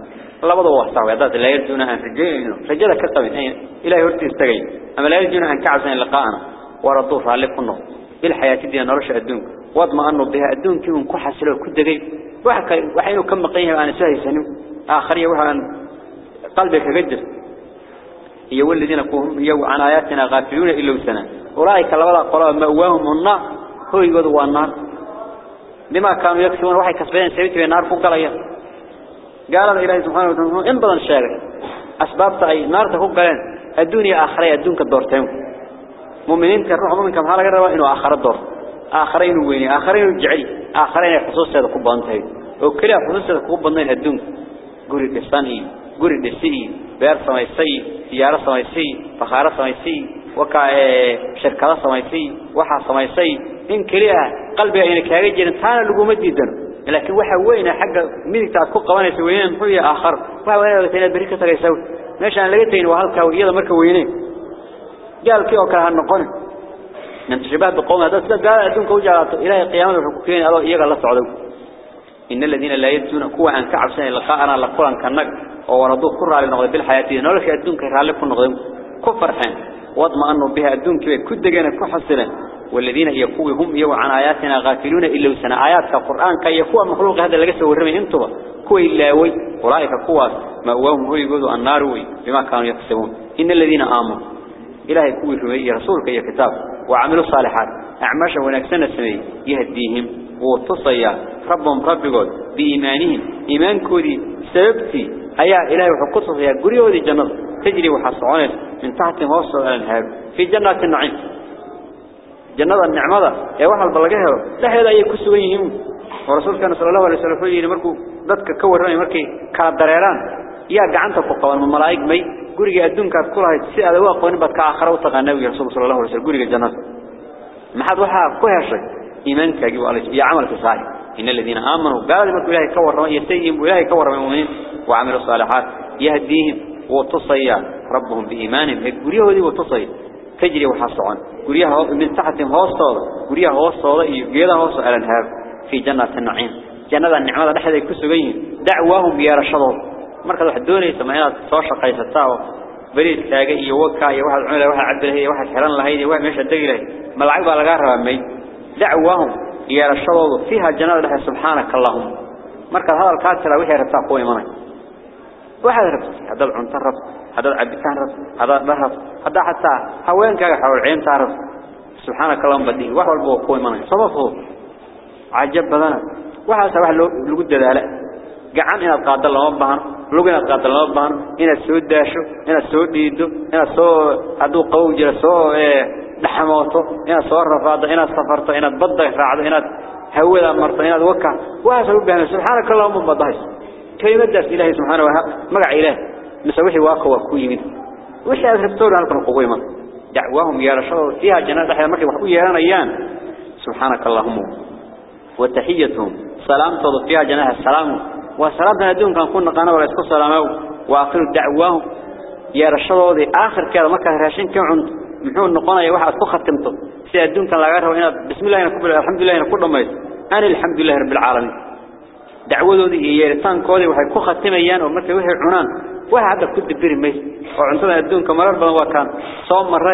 الله بضوا وحصاوي هذا لا يرجون أن هجين رجال كتبين إلهي هرتي استغين أما لا يرجون أن كعزين لقانا وردوف عليك النور بالحياة دي نرش الدون واضما أنه بها الدون كيون كحسلوا كدقي وحينو كم مقينها أنا ساهي سنو. آخرية وحان قلبك قدر. هي والذين كهم يو عن آياتنا غافلون إلا سنة أولئك لولا قرأ مأواهم النار هو يقولوا النار بما كانوا يكسبون وحي كسبين سيبت النار فوق عليها قال إلهي سبحانه وتعالى إن بدن الشارع أسباب تأي نار تفوق قلين الدنيا آخرية الدون كالدورتين مؤمنين كالروح مؤمن كم هذا قرأوا إنه آخر الدور آخرين ويني آخرين الجعي آخرين خصوص هذا قبان تهي وكلا خصوص هذا قبان الدون قولي كستاني قولي دسي beer samaysay siyaaro samaysay fakhaaro samaysay waka shirkado samaysay waxa samaysay in kaliya qalbiga inay kaaga jirin taana laguma diidan laakiin waxa weyn xagga midigta ku qabanayso weyneen muxuu yahay aakhir waxa weyn inaad bari ka tagayso meeshaan laga tayin waa halka iyada marka weyneen gaalkii oo kale ha noqon من تشبه بقوم هذا قال أدونك وجعلت إلهي قيامة الحكوكين الله إيقا الله سعودوا إن الذين لا يدون كوا عن كعب سنة لقاءنا لقولا كالنق ووردوه كرة لنغضي بالحياة. نولك أدونك رالك نغضي كفر حين. واضما أنه بها أدونك كد جانا كحسنا والذين يقوي هم يو عن آياتنا غافلون إلا وسنا. آيات كقرآن كي يكون مخلوق هذا اللي قسوا ورمي انتبه. كوي إلاوي أولئك كوا مأواهم هو يقولوا النار وي. بما كانوا يكسبون. إن الذين آمنوا. إلهي كوي رمي. رسولك يا كتاب. وعملوا الصالحات أعماشا ونكسنا السمي يهديهم. وتصيا ربهم ربكود بإيمانهم. إيمان كودي سببتي. أيا إلهي وحقوصة يا قريو دي جنة. تجري وحصعون من تحت موصل الأنهار في جنة النعيم. جنة النعمة يا واحد بلغيه لا هذا يكسويهم ورسول كان صلى الله عليه وسلم يقول مركو ضدك كورني مركي كلا دريران. يا جعنت فقوان من ملائك مي. قرية الدنيا كلها سي هذا واقع نبت كآخر وتقى النبي رسول صلى الله عليه وسلم. قرية الجنة ما حد وحى كل شيء. إيمانك يجب على يا عمل صالح إن الذين آمنوا قال ما إلهي كور يستيهم إلهي كور المؤمنين وعملوا الصالحات يهديهم وتصيا ربهم بإيمانهم. قرية ودي وتصي تجري وحصعون. قريها من تحتهم هوصة قريها هوصة يجيها هوصة على النهار في جنة النعيم. جنة النعمة نحن يكسبين دعواهم يا رشدهم. marka wax doonaysa ma inaad soo shaqaysataa bariis taaga iyo waka iyo waxa cunay waxa cabdilay waxa xiran lahayd wax meesha dagilay malacag baa laga دعوهم يا رشلوا فيها جنات الله سبحانك اللهم. مركز هذا الكاتر وحي رفتها قوي مني وحي رفت هذا العنت رفت هذا العبتان رفت هذا رفت هذا حتى هوين كاقح والعين تعرف سبحانك اللهم بديه وحو البو قوي مني صبفه عجب بذنا وحي سواح لقد ذلك قعان إن القادة الله مبهان لقد إن القادة الله مبهان إن السود داشو. إن السود ديدو. إن السود هدو قوجر السود إيه. لحموته إنه صور رفاضه إنه صفرته إنه بضه فاعده إنه هوه ذا مرته وكا. وهذا ربه سبحانك الله من بضه كلمة داس إلهي سبحانه وها مقع إله. نسويحي واقوة كوي منه. وإيش أثر بطول عنك القوية من دعواهم يا رشاد فيها جنازة حيا مكي وحقوية يا ريان سبحانك اللهم. وتحيتهم. سلام تضف فيها جنازة السلام وسلام تنادون كان قلنا قانا ورأسكو السلام وآخر دعواهم. يا رشاد آخر كذا مكة هراشين كم عند؟ محون نقانا يا واحد سخط كنتم سيادون كان لقاها وأنا بسم الله أنا كبر الحمد لله أنا كل ما يس أنا الحمد لله رب العالمين دعوة دي هي رسان كولي وحي كخط تميان ومركا وحي عنان وحي عدد كد بير ميس وعنتنا يدون كمرار بنا وكان صوم مره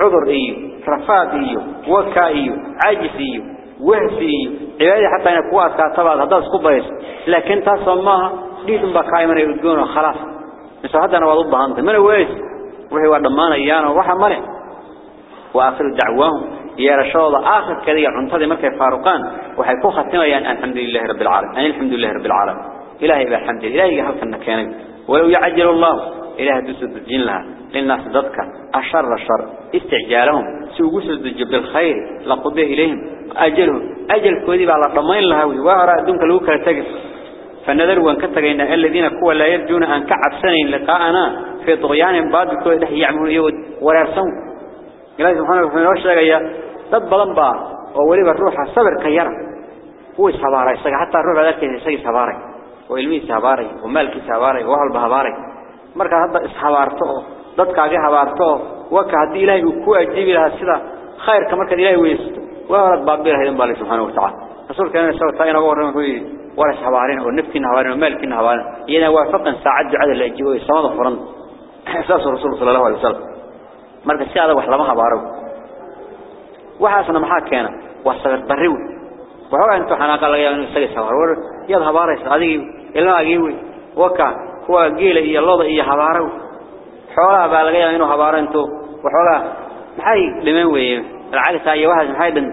عذر ايو رفاق ايو وكا ايو عاجس ايو وحس ايو عبادة حتى أنا كواس كاعت طبعا هذا سخبه يس لكن تاسمها ديتم بقائما يدونه خلاص نسو هذا أنا وضبها انت من ويس وحي وعدمانا ايانا وحا مره وآخر دعواهم يا الله. آخر كذي عنتظي مكة فاروقان. وحيكون ختمة يعني الحمد لله رب العالمين. أن الحمد لله رب العالمين. إلهي بالحمد إلهي هل كان كانك ولو يعجل الله. إله تسد الجن لها. للناس ضدك. أشر الشر استعجالهم. سوق سد الجبل الخير لقضي إليهم. أجلهم. أجل كذب على الضمين لهوي وأرى دونك لوك تجف فنذر وان كتجينا الذين كوا لا يرجون أن كعب سنين لقاءنا. في طغيان كل ده يعملون يود. ورسون إلهي سبحانه وتعالى وشجع يا دب لمبا أولي بروحه صبر كيرا هو صباري صدق حتى الروح ذلك يسوي صباري وإلمي صباري وملك صباري وهل بهباري. مرك هذا صبارته دت كذي صبارته وكهدي إلهي وكو أجيب له السلا خير كمرك إلهي ويس وارد بابير هذا بالله سبحانه وتعالى. رسول كان يسوي طاينا وورن هو ولا صبارين ونفكين هوارين وملكين هوارين ينا وافقا سعد عدل الأجيوي صمد فرن *laughs* حساس الرسول صلى الله عليه وسلم. Marka si adag wax lama habaaro waxaasna maxaa keena waa sabir darri waxa inta xanaaqa laga inuu isaga sabar yad habaaraysa adigi ilmaagii way waka kuwa geela iyo looda iyo habaaro xoolaha baa laga yaabaa inuu habaaro intu waxoogaa maxay dhiman weeyeen lacagta iyo waxaas maxay dhin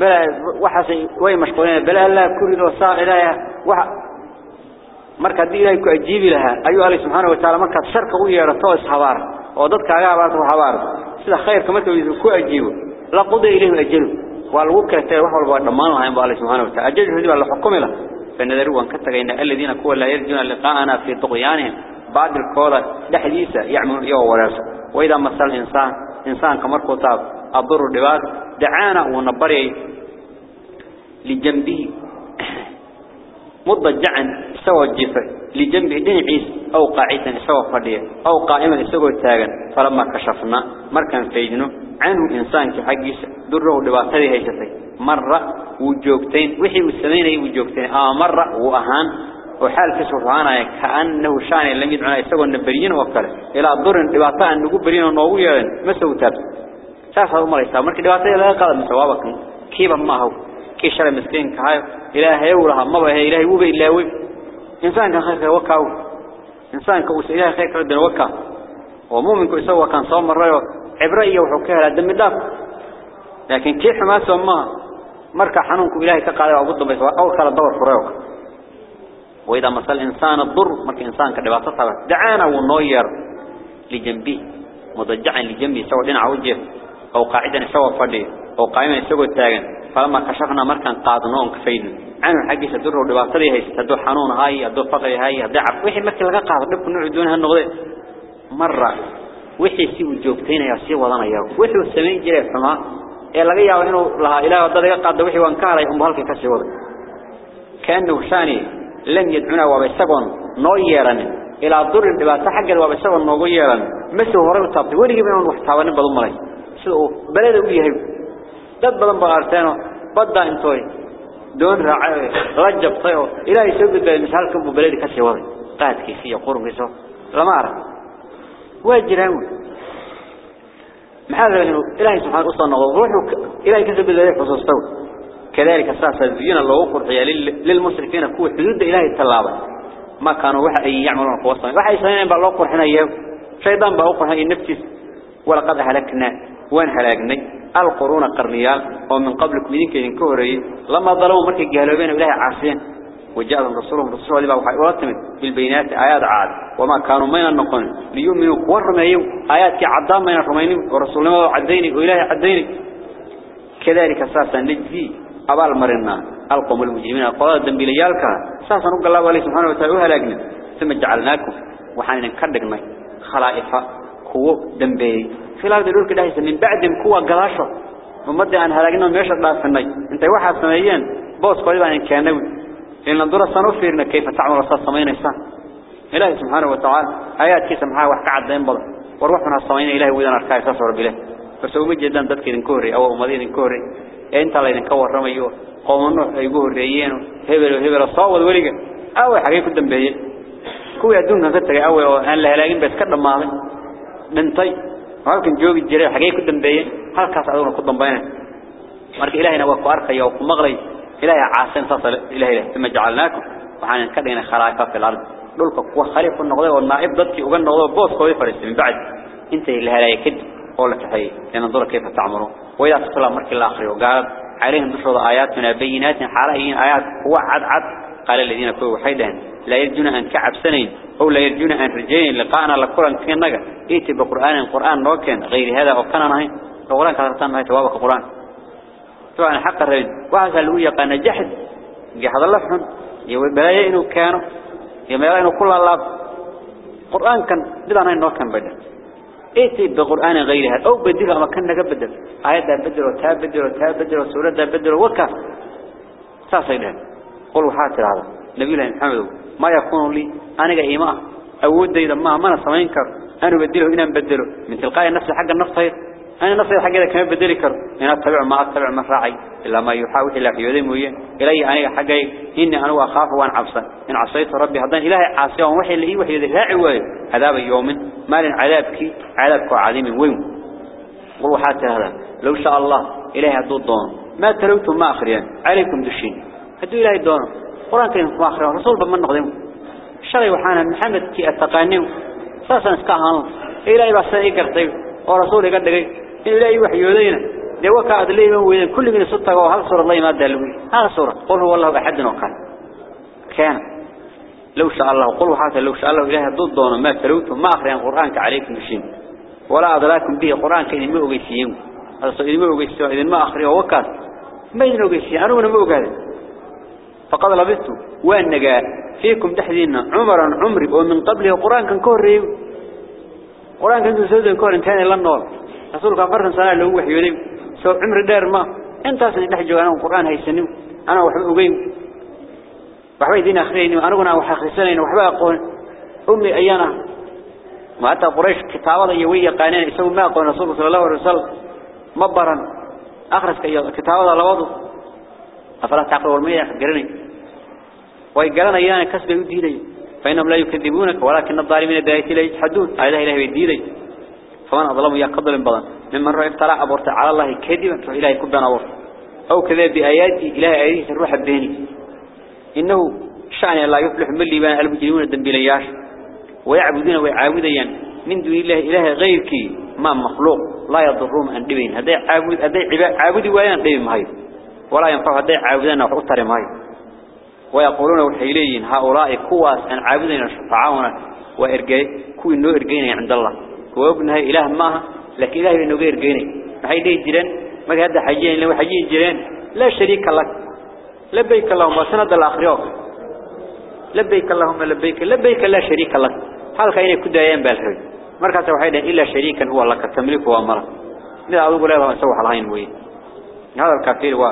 bala waxaas way mashquuleen bala la kurido saa waxa marka hadii ku ajiibi lahaa ayuu allah subhanahu wa ta'ala marka sharka u yeerato is habaar ودد كاغا باس وخبار سدا خير كما تويز كو اجيبو لا قود اليه أجل ولو كرت واخ ولبا دمان لاين بالله سبحانه وتعالى أجل هذه الله حكمه له فندر وان كتغينا الذين كو لا يرجون لقاءنا في طغيان بعد القول دحديثه يعمل يوم وراس واذا مثل الانسان انسان كما قطاب ابر دعانا ونبري لجنبه مضجعا سوى الجفة لجنبه دين عيس أو قاعدا سوى فردية أو قائما سوى التاغا فلما كشفنا مركا فيجنه عنه إنسان كحقيس دره الدبار هذه هيشتي مرة وجوجتين وحي والسمين وجوجتين آه مرة وأهان وحال كسر فانا كأنه شان لم يدعنا يسوى النبريين وكله إلى ضر دباطة أن نقول بريين ونوويا ما سوى تاب. ساس هذا مرة يسوى. مركي دباطة لا قال مسوابك. كيف ما هو؟ كي شر مسكين كهاي. إلهي ورها. ما به إلهي وبه إلى وبه إنسان كان خير وكاو إنسان كوس إلهي خير كده وكا. ومو منكو يسوى كان صام مرة عبرية وحكاية لدم الدم لكن كي حماس وما مركا حنونكو إلهي تقالي أو بيسوى دور الضور فريوك وإذا مثل إنسان الضر مركا إنسان كده باتصر دعانا ونوير لجنبي. مضجعا لجنبي. سوى دين عوجه. أو قاعدا سوى فلي أو قائما سوى التاجن فلما كشفنا مركان قادنون كفين عنه حقي سدر ودباطري هي سدو حنون هاي ادو فقري هاي ضعف وحي مركي لغا قاد دبك نوع دونها نقضي مرة وحي سي وجوبتين يا سي ودانيا وحي سمين جيري حما ee laga yaabo inuu lahaa ilaahay wadada iga qaado wixii waan ka haray um halkii ka sii wada kaanu shani lam yadcuna wa bisagon noo yeeran ila durin dhibaato xagga waa bisagon noogu yeeran mase hore u taabtay weligiiba inuu wax taabanin badan maray sida uu balada u yahay dad badan baa arteeno badda intooy doon raacay la jabtay oo ilaahay soo badbaadiyay misalkan buu balada ka sii waday qaadkiisa iyo qurunkiisa lama arag waa jiraan محاذا إنه إلهي سبحانه وتعالى روحه إلهي كسب الله حصوصته كذلك أساسا زين الله قرحيا للمشركين كوه حدود إلهي التلابة ما كانوا وحي يعملون قوصا وحي سنين بالله قرحنا إياه شيطان بقى قرحنا النفس ولقد هلكنا وين هلاكنا القرون القرنيال ومن قبلكم منك ينكوري لما ظلموا مركي جهلوبين إلهي عاصين وجاءهم رسولهم رسول الله وحي ورتمت بالبينات آيات عاد وما كانوا من النقل ليؤمنوا ورميوا آيات كعدام من الرمينين ورسول الله عديني وإلهي عديني كذلك أساسا نجزي أبال مرنا القوم المجرمين القضاء الدنبيليالك أساسا نقول الله عليه سبحانه وتعالى وهلاقنا ثم جعلناكم وحاننا نكردقنا خلائفة كوو دنبيلي في الأرض يقول كده من بعد كوو قلاشة ومدى أن هلاقنا ميشا الله سنة. انت واحد سنيين بوس قريبا إن كانوا إن الدرة سنفرنا كيف تعمل رسال سمين إنسان. إلهي سبحانه وتعالى. آيات كيس محاها وحكا عدين بضا وروحنا السمين إلهي وإذن أركاي سصور بله مجدا ذاتك إذن كوري أو أمدين كوري. إنت الله إذن كور رميو. قوم النوح يقوه الرئيين هبل وهبل الصاوة ولقى أول حقيقة قدام بيه كوي أدونها ذاتك أول أن لها لاقين بس كدام ماضي من طي ولكن جوغي الجرير حقيقة قدام بيه هل كاس أدونا قدام بينا مرك إلهينا وكو أرقى وكو مغلي إلهي عاصم تصل إلهي ثم جعلناكم وحنا كدينا خلائف في الأرض دولك كوا خليفة النقضاء والنائب ضدك وقال النقضاء بوس قوي فرست من بعد انت اللي هلا يكد قولك حي لننظر كيف تعمروا وإذا تصل مرك الآخر وقال عليهم نشرض آياتنا بينات حالهين آيات هو عد عد قال الذين كوا حيدان لا يرجون أن كعب سنين أو لا يرجون أن رجين لقانا لقرآن كين نجا إيتي بقرآن القرآن نوكين غير هذا وكان نهي. القرآن كثرتان نهي توابق القرآن. طبعا حق الرجل. وهذا اللي يقان جحد. جحد الله فهم يبلاي إنه كانوا. يما إنه كل الله. قرآن كان بدنا إنه كان بدل إيتي بقرآن غيرها أو بدل أما كان نجا بدل آيات بدل وتاب بدل وتاب بدل وسورة بدل وكاف. ساسيدها قل حاتر هذا نبي الله محمد ما يكون لي أنا جايما أود إذا ما ما أنا سمين كر. أنا بدله هنا بدله من تلقاء النفس حق النفس هي. أنا نصير حاجة كمان بدري كر. إن أتبع ما أتبع ما راعي إلا ما يحاول إلا في يدي مويه إلي أنا حاجة إني أنا وأخاف وأنا عبسا إن عصيت ربي هذا إلهي عاصي وحي اللي وحي ذي لا عوي عذاب يوم. مال عذابك. عذابك عظيم وين قلوا حتى هذا. لو شاء الله إلهي هدود دون. ما تلوتم ما أخرين عليكم دشين. هدو إلهي دون قرآن كريم ما أخرين رسول بمن نقدم. شري وحانا محمد كي أتقانيو. ساسا اسكاهان إلهي بس إيقرتي ورسول يقدر إن إلهي وحيودينا دي وكا أدلي من ويدين كل من ستة وهل سورة الله ما دلوي هذا سورة. قل هو الله أحد وقال كان. لو شاء الله. قل حتى لو شاء الله. إلهي ضد دون ما تلوتم ما أخرين قرآنك عليكم بشين. ولا أدراكم به قرآن كإذن ما أغيسيين هذا صدق ما أغيسيين إذن ما ووكات ما إذن أغيسيين أنا ما أغيسيين فقد لبثت. وأن نجا؟ فيكم تحدينا عمرا عمري. ومن قبله قرآن كان كوري. قرآن كان سودان كور انتهى إلا النور. رسولك أفرنا سنة له وحيوني سو عمر دير ما. انت أصلا نحجو أنا القرآن هيسنو أنا وحبه أقيم وحبه دين أخرين. وأنا قنا وحخسنين وحبه أقول. أمي أيانا. ما أتى قريش كتابة يوية قانين يسوي ما أقول. رسول صلى الله عليه وسلم. مبرا. أخرج كتابة لوضو. أفلا تعقل والمية قرني. ويقرن أيانا كسب يديني فإنهم لا يكذبونك ولكن الظالمين بآيات لا يجحدون. آيات إله يديني. فمن أظلم يقدر البضان ممن رأى افتراء أبورت على الله كذبا فإلهي كبنا أبورت أو كذب بآياتي إله آياتي الروح البيني إنه شأن لا يفلح من اللي بان المجرمون الدنبيلياش ويعبدون ويعابدين من دون الله إله غيرك ما مخلوق. لا يضرهم أن دبين. هذا عابد عابد ويان دبين ماي ولا ينفع هذا عابدنا وحطر ماي. ويقولون والحيلين هؤلاء كواس أن عابدين شفعاؤنا وإرجاء كوي إنه إرجينا عند الله. وابنها إله ماها لكن إله إنه غير جيني maxay dhihi jireen markay hadda xajiyeen ilaa xajiyi jireen لا شريك لك. لبيك اللهم وسند الآخريوك لبيك اللهم لبيك لبيك لا شريك لك. هل خير كدايان بالحوي مركز وحيدا إلا شريكا هو لك تملك وأمره. إذا أقول لا سوى الهين وي هذا الكافر هو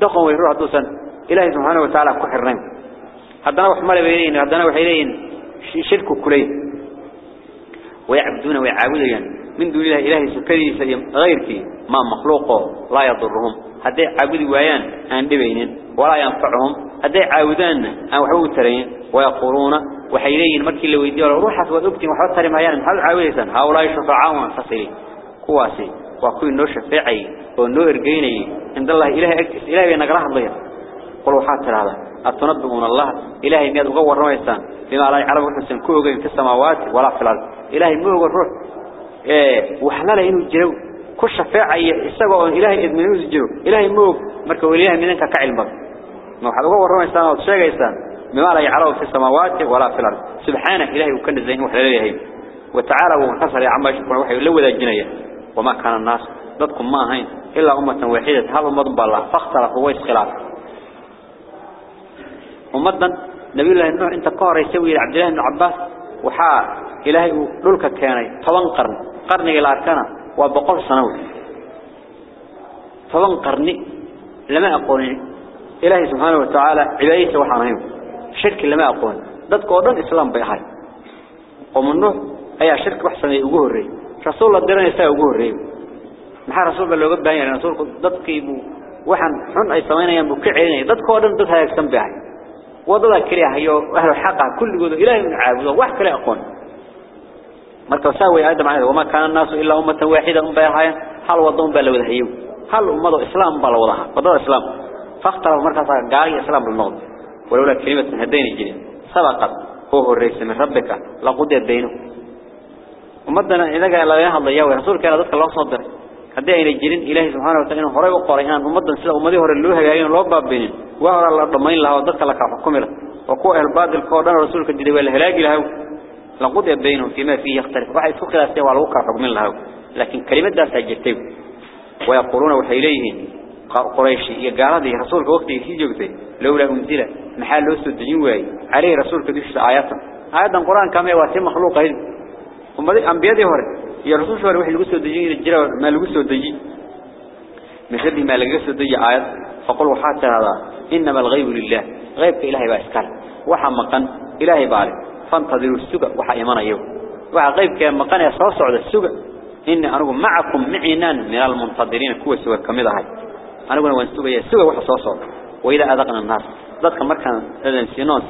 دقن ويروح دوسا إلهي سبحانه وتعالى كحرين هذا وحمل بينين هذا وحيلين. شرك كلين. ويعبدون ويعابدون. من دون الله إلهي سكري سيم غيرك ما مخلوقه لا يضرهم. هذا عابد ويان أن دبينين. ولا ينفعهم. هذا عاودان أن وحبوا ترين. ويقولون وحيلين. مركي اللي ويديوا روحة وذبتي وحبوا ترين. هل عاودان هؤلاء شفعاهم فصلي كواسي. وكوي نو شفاعي ونو إرقيني عند الله إلهي أكتس إلهي بينقراه الله قلوا حاتر هذا أتنبئون الله إلهي مياد أغوى رميسان بما لا يعلم حسن كوغين في السماوات ولا في الأرض إلهي موغ الروح إيه وحلال إنه جرو كل شفاعي إستغوا إلهي إذ منه جرو إلهي موغ مركو إلهي منك كعلم ما حد أغوى رميسان وتشاقيسان بما لا يعلم في السماوات ولا في الأرض سبحانه إلهي وكان الزين وحلال إلهي وتعالى وانتصر يا عما يشكرون وحي لو ذا الجنية وما كان الناس ضدكم ما هين إلا أمة واحدة هذا أمة الله فاختلفوا ويس خلاف. أمدا نبي الله النوح أنت قاري يسوي عبد الله بن عباس وحا إلهي لولك كاني طبعا قرن. قرن إلى كان وبقول سنوي. طبعا قرني لما أقول إلهي سبحانه وتعالى عبايته وحانهم شرك لما أقول. ضد قوضان إسلام بيحاي ومن أي شرك وحسن رسول الله دران يسا يقوه الرئي محا رسول الله قد بهين رسولك ضدك وحن حن أي سمين ينبو كعيني ضد قوضان ضد هاي يكسن بيحاي وضلا كريه هيو أهل الحق كل جود إله من عابده واحد كلا أقون مركب ساوي آدم عليه وما كان الناس إلا أمة واحدة أم بيها هل وضون بلا وده هيو. هل أمة إسلام ومدنا إذا قال الله يهض يا ورسول كان ذلك الله صدر هدي أين الجنين إلهي سبحانه وتعالى هراء وقريان ومدنا سلا ومدي هر اللوها جايين لو بابين وهر الله ضمين لها وذلك لك حكم له وقوة البادل قودان رسولك الجدي والهلاك له لقد يبينهم فيما فيه يختلف واحد فوق لا سوى على وقع حكم له لكن كلمة ده سجلتهم ويقولون وحيليه قريش يقال هذه رسولك وقت يجيبته لولا أنزل محل لو سدجين واي عليه رسولك ديش آيات آيات القرآن كما يواتي مخلوق هذه هم أنبياء دي هوري يا رسول شوار وحي لقصة دجين الجرى ما لقصة دجين مثل ما لقصة دجين آيات فقلوا حتى هذا إنما الغيب لله غيب إلهي بأسكال وحا مقن إلهي بارك فانتظروا السوق وحا إيمان أيوه وحا غيب كان مقن يصوص على السوق إني أنا معكم معينان من المنتظرين كوة سوى كميدة هاي أنا أقول وان سوق يسوق وحا صوص وإذا أذقنا الناس ذاتك مركان لذن سينون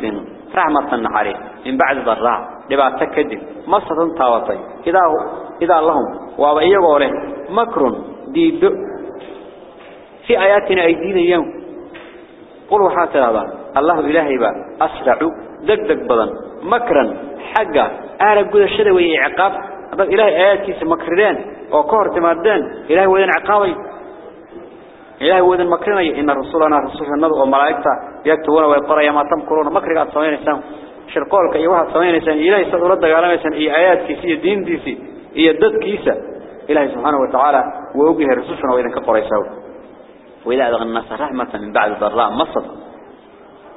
سينون رحمة النحاري من بعد ضراع لبعد تكدب مصر تاوطي إذا إذا اللهم وأبأيه له مكر ديد في آياتنا أيدينا اليوم قلوا حتى هذا الله إلهي با أسرع دق دق بدن مكرا حقا أهل قد الشدوي عقاب هذا إلهي آياتي مكرين وكهر تمادين إلهي وذن عقابي إلهي وذن مكرين إن رسولنا رسول النبي وملائكته يكتبون ويقرأ ما تمكرون مكرق شرقولك أيها الصمين السلام إلهي سأرد قالوا السلام إي آيات كيسية دين ديسي إي الدد كيسة إلهي سبحانه وتعالى وأوجه رسولنا وإذن كقريساو وإذا أدغى الناس رحمة من بعد ضراء مصر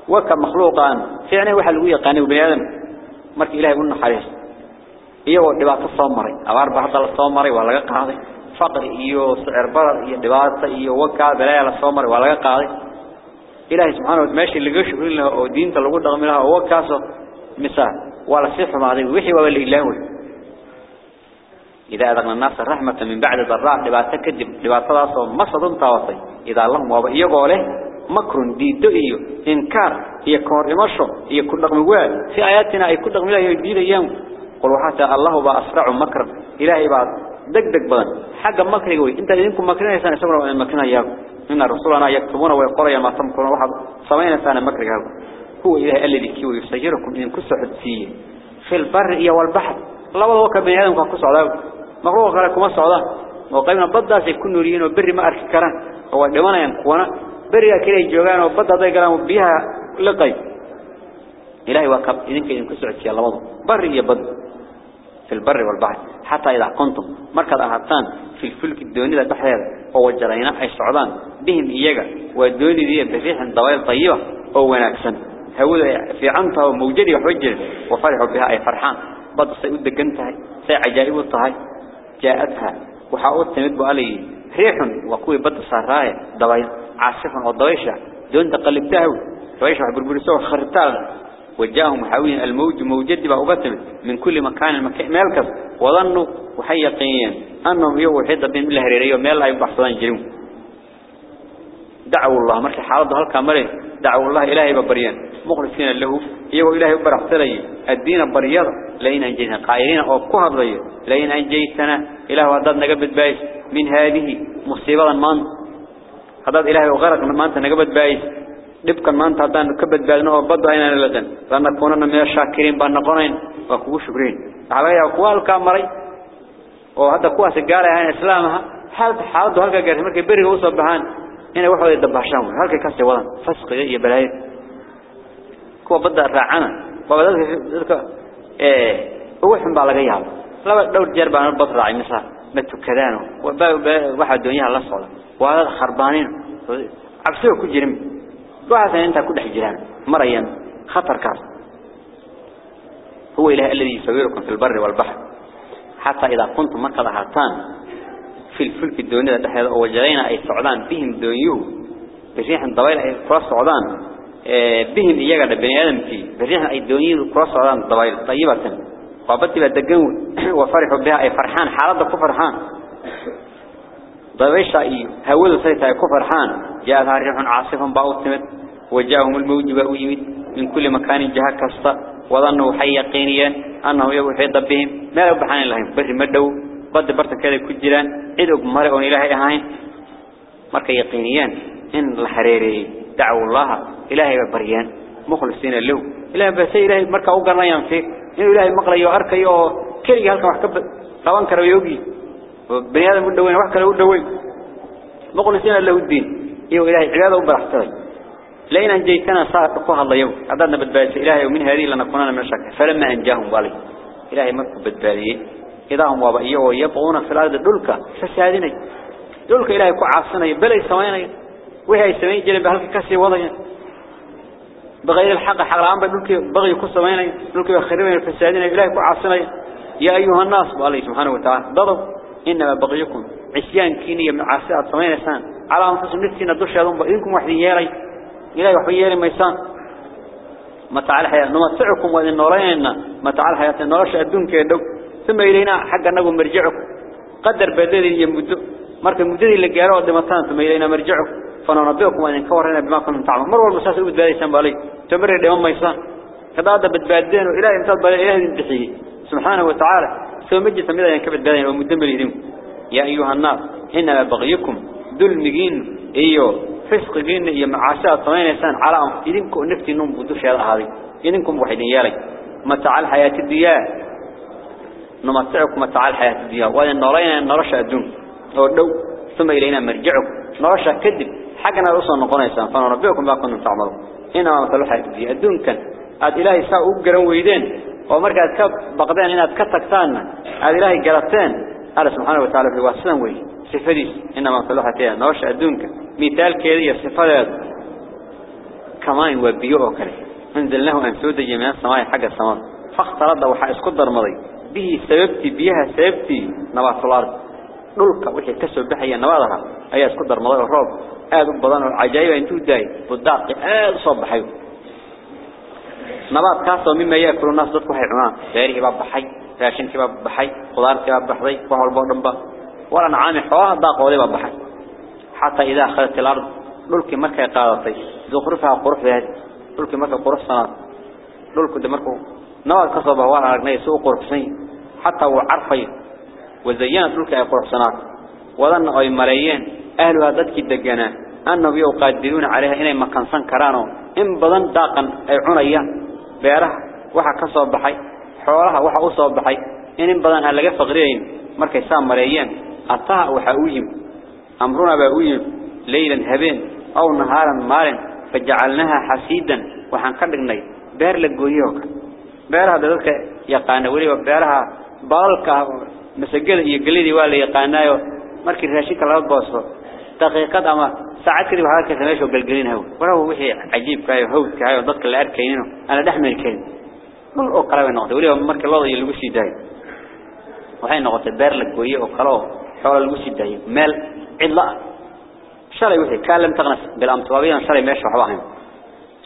وكم مخلوقا فعلا وحل ويقاني وبني آدم مرك إلهي قلنا حريص إيوه دبات الصومري أبار بحض الصومري ولا قاضي فقر إيوه سعر برر إيوه دبات إيوه وكا بلايا الصومري ولا قاضي إلهي سبحانه وتعالى ماشي اللي قش يقول له دين تلقوا دغم لها هو كاسو مثال. ولا صيح ما ذي وحي ولا إله إذا أذقنا الناس الرحمة من بعد ضراء دبات كذب دبات صلاة مصد طاوطي إذا اللهم وابا يقوله مكر ديدو إيو. إنكار. هي كور إمشو هي كل رقم وال في آياتنا أي كل رقم الله يديد أيام. قلوا حتى الله بأسرع مكر إلهي بعد دق دق بدن. حق مكر يقول إنت لديكم مكرين يسان يسمروا أن مكرنا إياكم إن رسولنا يكتبون ويقرأ ما تمكرون. واحد سمين سنة مكر يقول هو إله الذي كيو يسجركم إن كسحت فيه في البر والبحر. الله وضوك بني آدم كان كسعدا مخلوق قال كما سعدا وقيمنا بدأ سيكون نوريين وبر ما أرك كران. هو دمنا ينقونا بريا كلي جوغان وبدأ ضي قلام بيها لقي. إلهي وكب. إذن كسعت يا الله وضو بر يبد في البر والبحر. حتى إذا كنتم مركز أهاتان في الفلك الدوني ذا بحر هو جرينا أي سعودان. بهم إيجا والدوني ذي بفيح ضوائل طيبة. أو وناكسن. هو في عنتها وموجد وحجر وفرحوا بها. أي فرحان. بض سيود دقنتها. سي عجائب الطهي جاءتها. وحاولت تمد بألي ريح وكوي بض صاراية ضوائل عاصفا والضويشة دون تقلبتها. ضويشة وحبربرسوه خربتها وجاءهم حاوين الموج موجد بأوبتم من كل مكان. المكان مالكس وظنوا وحيقين أنهم يوم حيث بين الله هريري ومال الله يبحثون جريم. دعوا الله مركي حالده هلكا مري دعوا الله إلهي ببريان. مخلصين له. إيهو إلهي ببرحصلي الدين ببريض لين أنجينا قائلين أو كهر ضي لين أنجيتنا إله وعداد نقبت بايش من هذه مصيبة من. عداد إلهي وغرق من أنت نقبت بايش دبك من تعدان كبت بايش نهو بدو عينا لدن لأن كوننا من الشاكرين بأن نقرين. وكو شكرين. عبايا وكو هلكا مري وهذا كوه سجالة يعني إسلامها. حالد حالد هلكا قرر مركي وصبحان inay wax wada dabashaan halkay kasii wadaan fasqiga iyo balaayada kuwa badda raacana waa dadka dadka ee ugu xun baa laga yaabaa laba dhowr jeer baan bad raacay misaa ma tukadaano waxa doonyaha la socda waa kharbaanin cabsiga ku jirin وهذا أنت كل حجران مريم خطر كاس هو إله الذي يسويركم في البر والبحر حتى إذا كنتم مركز هاتان في الفلك الدونية تحيض وجرينا أي سعودان بهم دونيو بريح ضويل أي كراس سعودان. بهم إياقا بني آدم في بريح أي دونيو كراس سعودان ضويل طيبة. وابتبا دقون وفرحوا بها. أي فرحان. حالات كفرحان ضويشة أي هول أي كفرحان جاء ريح عاصفا باوتمت. وجاءهم الموج بأويمت من كل مكان جهة كستا وظنوا حي يقينيا. أنه يوحيط بهم. ما يبحان لهم بر مدو. بد برت كذا عدوك مرئون إلهي أهين مركا يقينيا إن الحريري دعوا الله. إلهي ببريان. مخلصين له إلهي بس إلهي مركا أوقرنا فيه إنه إلهي مقلي وأركي كري هلك وحكب طبعا كرو يوجي بني آدم مدوين وحكا له مدوين مخلصين له الدين. إيو إلهي عبادة وبرحتوي. لين أنجيتنا صار قوها الله يوم. عددنا بدبالي إلهي ومن هذه لنكوننا من الشك. فلما أنجاهم بالي. إلهي مكو بدبالي. إذا هم وابئية ويبغون في الأرض دولك فسادين دولك إلهي كو عاصنا بلي سوينا وهي سمين جلب بهلك كسي وضعين بغير الحق حرام بدولك بغي كو سوينا دولك بخيرين الفسادين إلهي كو عاصنا يا أيها الناس. بالله سبحانه وتعالى. ضرب. إنما بغيكم. عسيان كيني من عاصات سوينا سان. على أنفسهم نفسنا دوش هذون بإنكم وحدين يالي إلهي وحيير ميسان متاع الحياة. نمتعكم وإن نورينا. متاع الحياة. نورش أدون كيدو ثم إلينا حق نقوم مرجعكم. قدر بدل يمدو. مركب مدد اللي جاروا دمتان ثم إلينا مرجعكم. فننبئكم وإن كورنا بما كنتم تعملون. مر والمساس يقول بالي سنبالي تمر اليوم ميسان هذا هذا بدبادين وإلهي انتظر بالي إلهي انتحيه سبحانه وتعالى. ثم مجي سميدا ينكبت بالين ومدمر يدين يا أيها الناس إنما بغيكم دل مجين إيوه. فسق جين. يا معاشات طمين إنسان على أنف. إذنكم نفتي نوم بدوش هذا هذه. إذنكم وحيدين يالي. متاع الحياة الدنيا. نمتعكم متاع الحياة الدنيا. وإن نرينا نرش الدون هو الدو ثم إلينا مرجعكم. نرش كذب. حقنا رسول نقول إنسان فنربيكم ما كنتم تعملون. إنما مثل الحياة الدنيا. الدون كان. هذا إلهي ساء أقرن ويدين. ومركز كب بقدان هنا تكتكتان هذا إلهي قربتان هذا سبحانه وتعالى في واسلام وي صفديس إنما مثل الحياة نرش الدون كان. مثال كذي الصفات كمان وبيوه كله أنزلناه أنسود جميع السماء حق السماء. فاخترد وحا اسكدر مضي به سببتي بيها سببتي نبات الأرض نلقى وحي كسب بحي نباتها أياس قدر مضايا الرب هذا بضان العجايب أنتو داي بالداق هذا صوب بحي نبات كاسو مما يأكل الناس ضدك وحي عمان داري كباب بحي فاشن كباب بحي قدار كباب بحي فهو البغنبا ولا نعامي حواها داق وليب بحي حتى إذا أخذت الأرض نلقى مكة قادتي زخرفها قرح ذهدي نلقى مكة قرح صنات نلقى دمركو نوع كصبه وأنا رقني سوء قرح سنين حتى هو عرفي وزينت دولك أي قرح سنات وظن أي ملايين أهلها ذاتك الدقنا أنهم يقادرون عليها إني مكان سن كرانو. إن بضن داقا أي عنيا بيره وحا كصب بحي. حولها وحا أصب بحي. إن بضن هلقى فغرين مركا سام ملايين أطاع وحا أوهم أمرنا بأوين ليلا هبين. أو نهارا مالين فجعلناها حسيدا. وحن قدقنا بير لقويوك. بيرها ذلك يقانا ولي وبيرها بالك مسجل يقلدي ولا يقانايو markii raashinka laga goosto daqiiqad ama saacad kadib waxa ka sameeyo galgalinayo walaw wixii cajiib ka yahay hawdka ayo dadka la arkayno ana dhaxmeel karin dhul oo way noqday waliba markii loo lagu sii daayo waxay noqotay beer la gooyay oo kale oo xoolo lagu sii daayay meel cidla shalay wixii kaalam taqnas bil amtwaabiyan shalay meesha waxba ahayn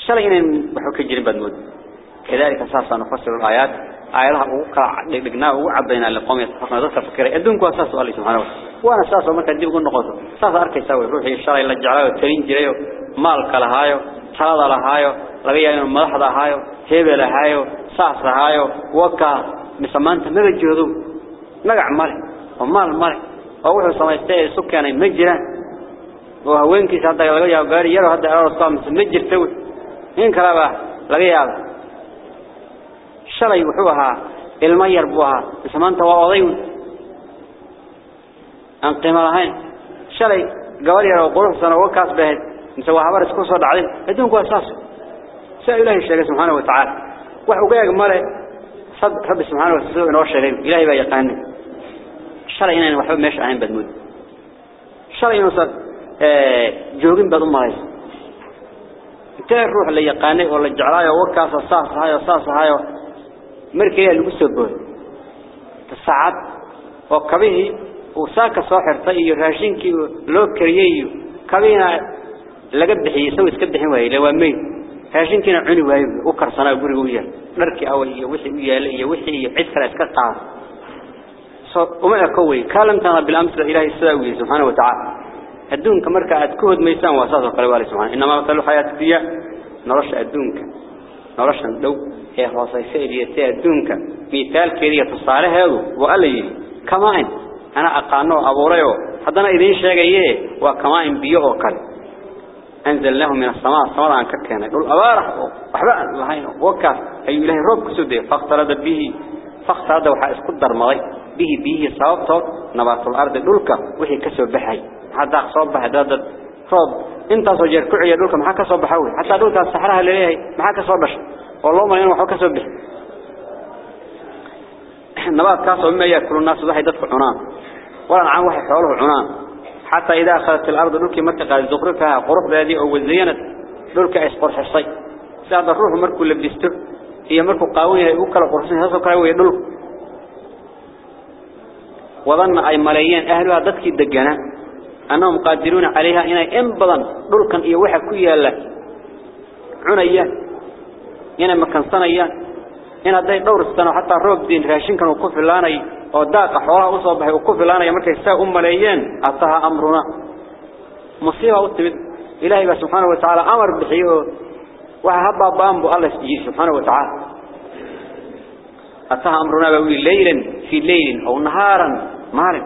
shalay inaan waxa ka jirin bad mood كذلك أساسا نفسر الآيات آياتها وقع دقنا وعبينا لقوم يتفقنا ذلك فكرة أدونك أساس الله سبحانه وتعالى وأنا أساس وما كان ديبقوا النقطة أساس أركي سوي روحي الشرع اللي جعله الترين جريه مالك لهايو تلاد لهايو لغاية المدح لهايو هيبة لهايو ساس لهايو وكا مسمانت ما بجهدو نقع مالي ومال مالي ووحو سمايستيه سكاني مجران وهوينكي سادة لغاية وقاري يرو هذا أرى صامس مجر سوي إن كلابا لغاية shalay wuxuu ahaa ilmo yar buu ahaa ismaanta waa oday aan qiimo lahayn shalay gabar yar oo quruxsan oo kaas bahayd inta waa habar isku soo dhacday adduunku waa saas saa ilaahay sheegay subxaanahu wa tacaala wax uga eeg male rabbi subxaanahu wa tacaala inoo sheegay ilaahay baa yaqaanay shalay inaan waxba meesha ahayn bad mud shalay inuusan joogin baad u malaysa intee ruux la yaqaanay oo la jeclaayo wakaas saas ahayo saas ahayo markii lagu soo booday saacad oo kabihii uu saaka soo xirtay iyo raashinkii loo kariyay kabina laga bixiyay soo iska bixin waayay la waa meey raashinkiina cuni waayay u karsanaa guriga u yaal dharkii awal iyo wixii u yaal iyo wixii iyo cid kale iska qaad soo uma ekoway kaalamtana bil amsla ilaahi saawi subhanahu wa ta'ala adduunka marka aad ku hodmaysaan waa saas oo kale wali subhanahu inama matalu hayatiya nolosha adduunka نرشن دو هي خاصية سيريتة دونك. مثال كذي تصارع هذا وقال لي كمان أنا أقانو أبو ريو حضنا إذن شيء وكمان بيوه قال أنزل لهم من السماء السماء ان كركنا يقول أبارح وحباء اللهين وكف أي له رب سدي فاخترد به. فاخترد وحاس قدر مضي به به صوته نبات الأرض دولك. وحي كسب بحي. هذا صوب هذا ku ciyaar dhulka maxaa ka soo baxay hatta dhulka saxaraha leeyahay maxaa ka soo dhashay والله ما ينوح كسب به نبات كاسو مما يأكل الناس وحي دفع عنان ولا نعم وحي حوله عنان حتى إذا أخذت الأرض لك متقى زخرفها قرب هذه أو زينت لك أسقر حصي سعد الروح مركو لبستر هي مركو قاوية وكل قرصين هذا قاوية دلك وظن أي ملايين أهلها ضدك الدجنة أنا قادرون عليها إن إنبلا رلكا إيوحا كويا له عنيا إن مكان صنيا إن هذا دور السنة حتى الروب دين راشين كانوا قفل لاني وداق حوالا أصبح وقفل لاني يمرك يساء أم ليين. أطاها أمرنا. مصيبة أطبت إلهي سبحانه وتعالى أمر بحيه. وهبا بامبو الله سبحانه سبحانه وتعالى. أطاها أمرنا بوي ليلا في ليل أو نهارا مالا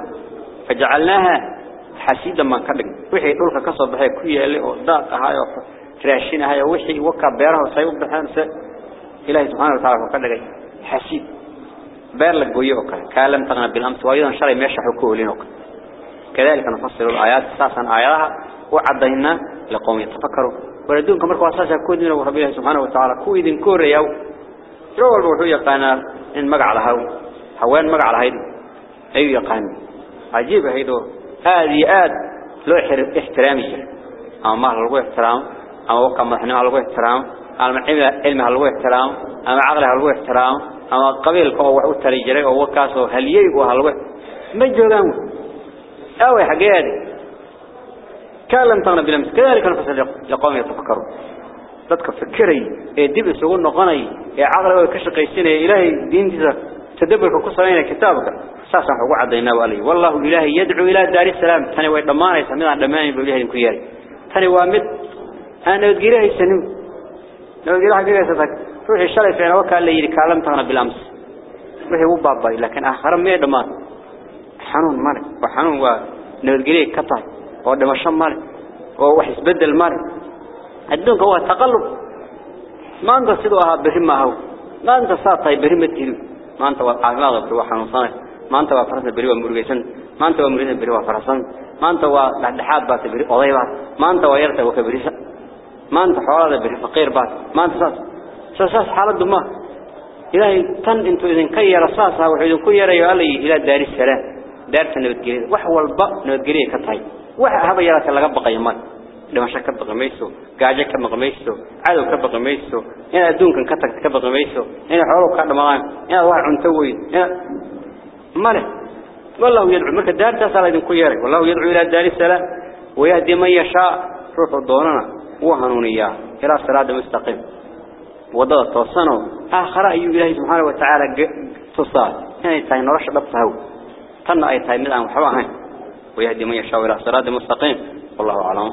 فجعلناها laylan fi layl aw naharan maalin faj'alnaha xasiida man kadhig wixii dhulka ka soo baxay ku yeelay oo daaq ahayo raashin ahay wixii waka beeraha say u baxaan se ilaahi subhanahu wa ta'ala ka dhigay xasiib beer la gooyo oo kale kaalam taqna bil amsi waayidan shalay meesha xukuulin oo كذلك نفصل الآيات أساسا آياتها وعدينا لقوم يتفكروا ولدونك مركوا أساسا كود من رب الله سبحانه وتعالى كود كور يو رو الروح يقانا إن مقع لها هوان مقع لها أي يقان عجيب هيدو هذه آد لو احترامية. أما ما لغو احترام أما وقع مدحنها لغو احترام أما علمها لغو احترام أما عقلها لغو احترام أما قبيل كو وحو تريجري أو وكاسو هليي وهلغو ما جوغان أوي حقيقي كلام تغنى بلمس. كذلك نفسر لقوم يتفكروا. fikiray ee dib isugu noqonay ee aqalka ka shaqaysanay ilaahay diintiisa tadabburka تدبر كل صلاة كتابك. ساسا حقوق عدينا وعليه والله الله يدعو إلى دار السلام. ثاني وعد ما يسمى عند ما يبي له الكويال ثاني وامد أنا أذكره السنو لو أذكره أذكره سفك روح الشلاء فين وكان لي الكلام تغنى بالأمس. وهو بابا لكن آخر ما يدمع حنون مر وحنون ونذكره كطع وعد ما شم مر ووحس بدل مر الدنيا هو تقلب. ما أنت صدقها بهمها ما أنت صادقها بهمتها qabto waa xanuunsanay maanta waa farasa bari waa murugaysan maanta waa murugaysan bari waa farasan maanta waa dhaxdhaxaad baad bari oday baad maanta waa yarta waa kabrisa maanta xoolada bari faqiir baad maanta saas saas xaaladdu ma إلهي تن انتو إذن كي رصاصها وحيدن كي يرى الله إلى دار السلام دار تنبتقلية وحوى الباء نبتقلية كطهي وح هذا يراك لقب قيمان لما شك بقى ميسو قاعد كبقى ميسو عدو كبقى ميسو هنا دون كان كتك كبقى ميسو هنا حروب كان معاهم هنا واحد عنتوي هنا ماله والله يدعو مركز دار تسأل إذن كي يرى والله يدعو إلى دار السلام ويهدي من يشاء روح الدوننا وهنونياه إلى صراط مستقيم وضغط توصنه آخر أي إلهي سبحانه وتعالى تصال يعني تاي نرش بطهو تنا أي تاي مدعم حواهين ويهدي من يشاء إلى صراط مستقيم والله أعلم